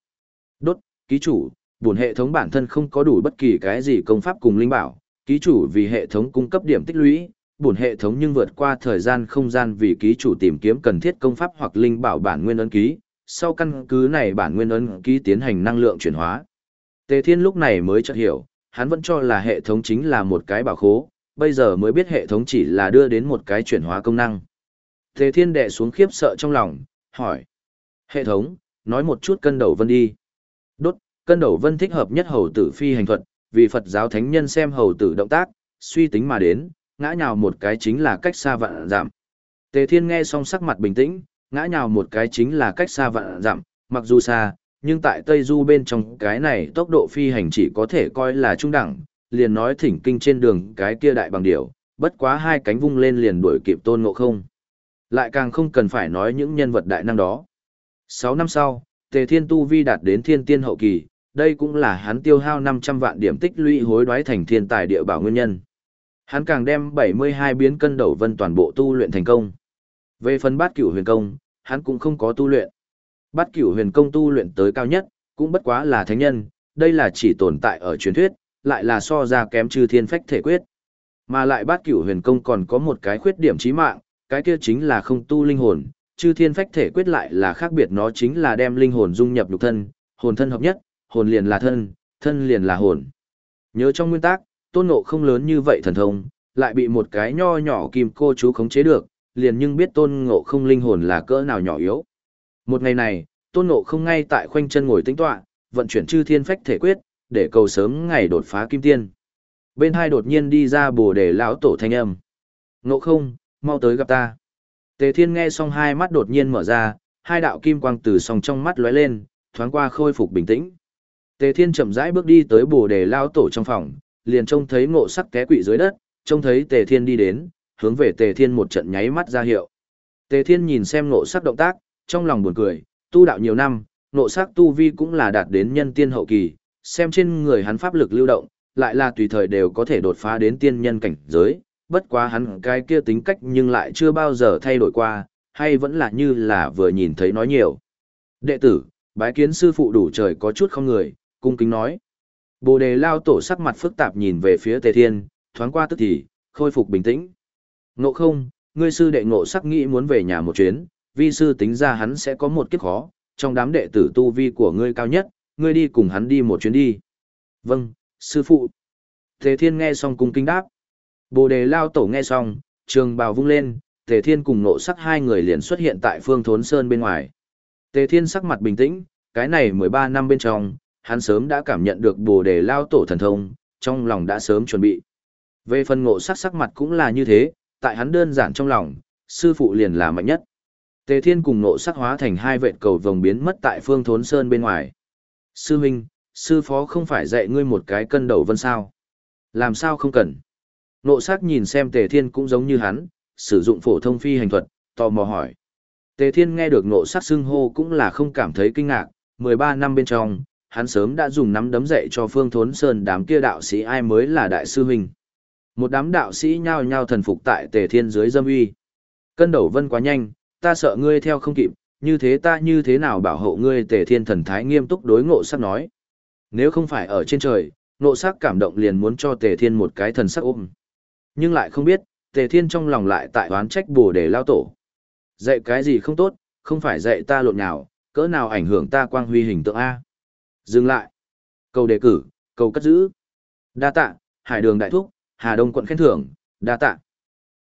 Đốt, ký chủ, buồn hệ thống bản thân không có đủ bất kỳ cái gì công pháp cùng linh bảo, ký chủ vì hệ thống cung cấp điểm tích lũy, Bổn hệ thống nhưng vượt qua thời gian không gian vì ký chủ tìm kiếm cần thiết công pháp hoặc linh bảo bản nguyên ấn ký, sau căn cứ này bản nguyên ấn ký tiến hành năng lượng chuyển hóa. Tề Thiên lúc này mới chợt hiểu, hắn vẫn cho là hệ thống chính là một cái bảo khố, bây giờ mới biết hệ thống chỉ là đưa đến một cái chuyển hóa công năng. Tề Thiên đè xuống khiếp sợ trong lòng, hỏi. Hệ thống, nói một chút cân đầu vân đi. Đốt, cân đầu vân thích hợp nhất hầu tử phi hành thuật, vì Phật giáo thánh nhân xem hầu tử động tác, suy tính mà đến, ngã nhào một cái chính là cách xa vạn giảm. Tề Thiên nghe xong sắc mặt bình tĩnh, ngã nhào một cái chính là cách xa vạn giảm, mặc dù xa, nhưng tại Tây Du bên trong cái này tốc độ phi hành chỉ có thể coi là trung đẳng, liền nói thỉnh kinh trên đường cái kia đại bằng điểu, bất quá hai cánh vung lên liền đuổi kịp tôn ngộ không. Lại càng không cần phải nói những nhân vật đại năng đó. Sáu năm sau, Tề Thiên Tu Vi đạt đến thiên tiên hậu kỳ, đây cũng là hắn tiêu hao 500 vạn điểm tích lũy hối đoái thành thiên tài địa bảo nguyên nhân. Hắn càng đem 72 biến cân đầu vân toàn bộ tu luyện thành công. Về phần bát cửu huyền công, hắn cũng không có tu luyện. Bát cửu huyền công tu luyện tới cao nhất, cũng bất quá là thánh nhân, đây là chỉ tồn tại ở truyền thuyết, lại là so ra kém trừ thiên phách thể quyết. Mà lại bát cửu huyền công còn có một cái khuyết điểm chí mạng, cái kia chính là không tu linh hồn, chư thiên phách thể quyết lại là khác biệt nó chính là đem linh hồn dung nhập nhục thân, hồn thân hợp nhất, hồn liền là thân, thân liền là hồn. Nhớ trong nguyên tắc, tôn ngộ không lớn như vậy thần thông, lại bị một cái nho nhỏ kim cô chú khống chế được, liền nhưng biết tôn ngộ không linh hồn là cỡ nào nhỏ yếu. Một ngày này, tôn ngộ không ngay tại khoanh chân ngồi tĩnh tọa, vận chuyển chư thiên phách thể quyết, để cầu sớm ngày đột phá kim tiên. Bên hai đột nhiên đi ra bồ đề lão tổ thanh âm. Ngộ không, mau tới gặp ta. Tề thiên nghe xong hai mắt đột nhiên mở ra, hai đạo kim quang từ song trong mắt lóe lên, thoáng qua khôi phục bình tĩnh. Tề thiên chậm rãi bước đi tới bồ đề lão tổ trong phòng, liền trông thấy ngộ sắc té quỵ dưới đất, trông thấy tề thiên đi đến, hướng về tề thiên một trận nháy mắt ra hiệu. Tề thiên nhìn xem ngộ sắc động tác, trong lòng buồn cười, tu đạo nhiều năm, ngộ sắc tu vi cũng là đạt đến nhân tiên hậu kỳ, xem trên người hắn pháp lực lưu động, lại là tùy thời đều có thể đột phá đến tiên nhân cảnh giới, bất quá hắn cái kia tính cách nhưng lại chưa bao giờ thay đổi qua, hay vẫn là như là vừa nhìn thấy nói nhiều. Đệ tử, bái kiến sư phụ đủ trời có chút không người, cung kính nói. Bồ đề lao tổ sắc mặt phức tạp nhìn về phía tề thiên, thoáng qua tức thì, khôi phục bình tĩnh. Ngộ không, ngươi sư đệ ngộ sắc nghĩ muốn về nhà một chuyến, vi sư tính ra hắn sẽ có một kiếp khó, trong đám đệ tử tu vi của ngươi cao nhất, ngươi đi cùng hắn đi một chuyến đi. Vâng, sư phụ. Tề thiên nghe xong cung kính đáp. Bồ đề lao tổ nghe xong, trường bào vung lên, tề thiên cùng ngộ sắc hai người liền xuất hiện tại phương thốn sơn bên ngoài. Tề thiên sắc mặt bình tĩnh, cái này 13 năm bên trong, hắn sớm đã cảm nhận được bồ đề lao tổ thần thông, trong lòng đã sớm chuẩn bị. Về phần ngộ sắc sắc mặt cũng là như thế, tại hắn đơn giản trong lòng, sư phụ liền là mạnh nhất. Tề Thiên cùng ngộ sắc hóa thành hai vệt cầu vồng biến mất tại phương thốn sơn bên ngoài. Sư huynh, sư phó không phải dạy ngươi một cái cân đầu vân sao? Làm sao không cần? Ngộ sắc nhìn xem Tề Thiên cũng giống như hắn, sử dụng phổ thông phi hành thuật, tò mò hỏi. Tề Thiên nghe được ngộ sắc xưng hô cũng là không cảm thấy kinh ngạc, 13 năm bên trong, hắn sớm đã dùng nắm đấm dạy cho Phương Thốn Sơn đám kia đạo sĩ ai mới là đại sư huynh. Một đám đạo sĩ nhao nhao thần phục tại Tề Thiên dưới dâm uy. Cân đầu vân quá nhanh, ta sợ ngươi theo không kịp, như thế ta như thế nào bảo hộ ngươi Tề Thiên thần thái nghiêm túc đối ngộ sắc nói. Nếu không phải ở trên trời, ngộ sắc cảm động liền muốn cho Tề Thiên một cái thần sắc ôm. Nhưng lại không biết, Tề Thiên trong lòng lại tại oán trách bồ để lao tổ. Dạy cái gì không tốt, không phải dạy ta lộn nhào, cỡ nào ảnh hưởng ta quang huy hình tượng A. Dừng lại. Cầu đề cử, cầu cất giữ. Đa tạ, hải đường đại thúc, Hà Đông quận khen thưởng, đa tạ.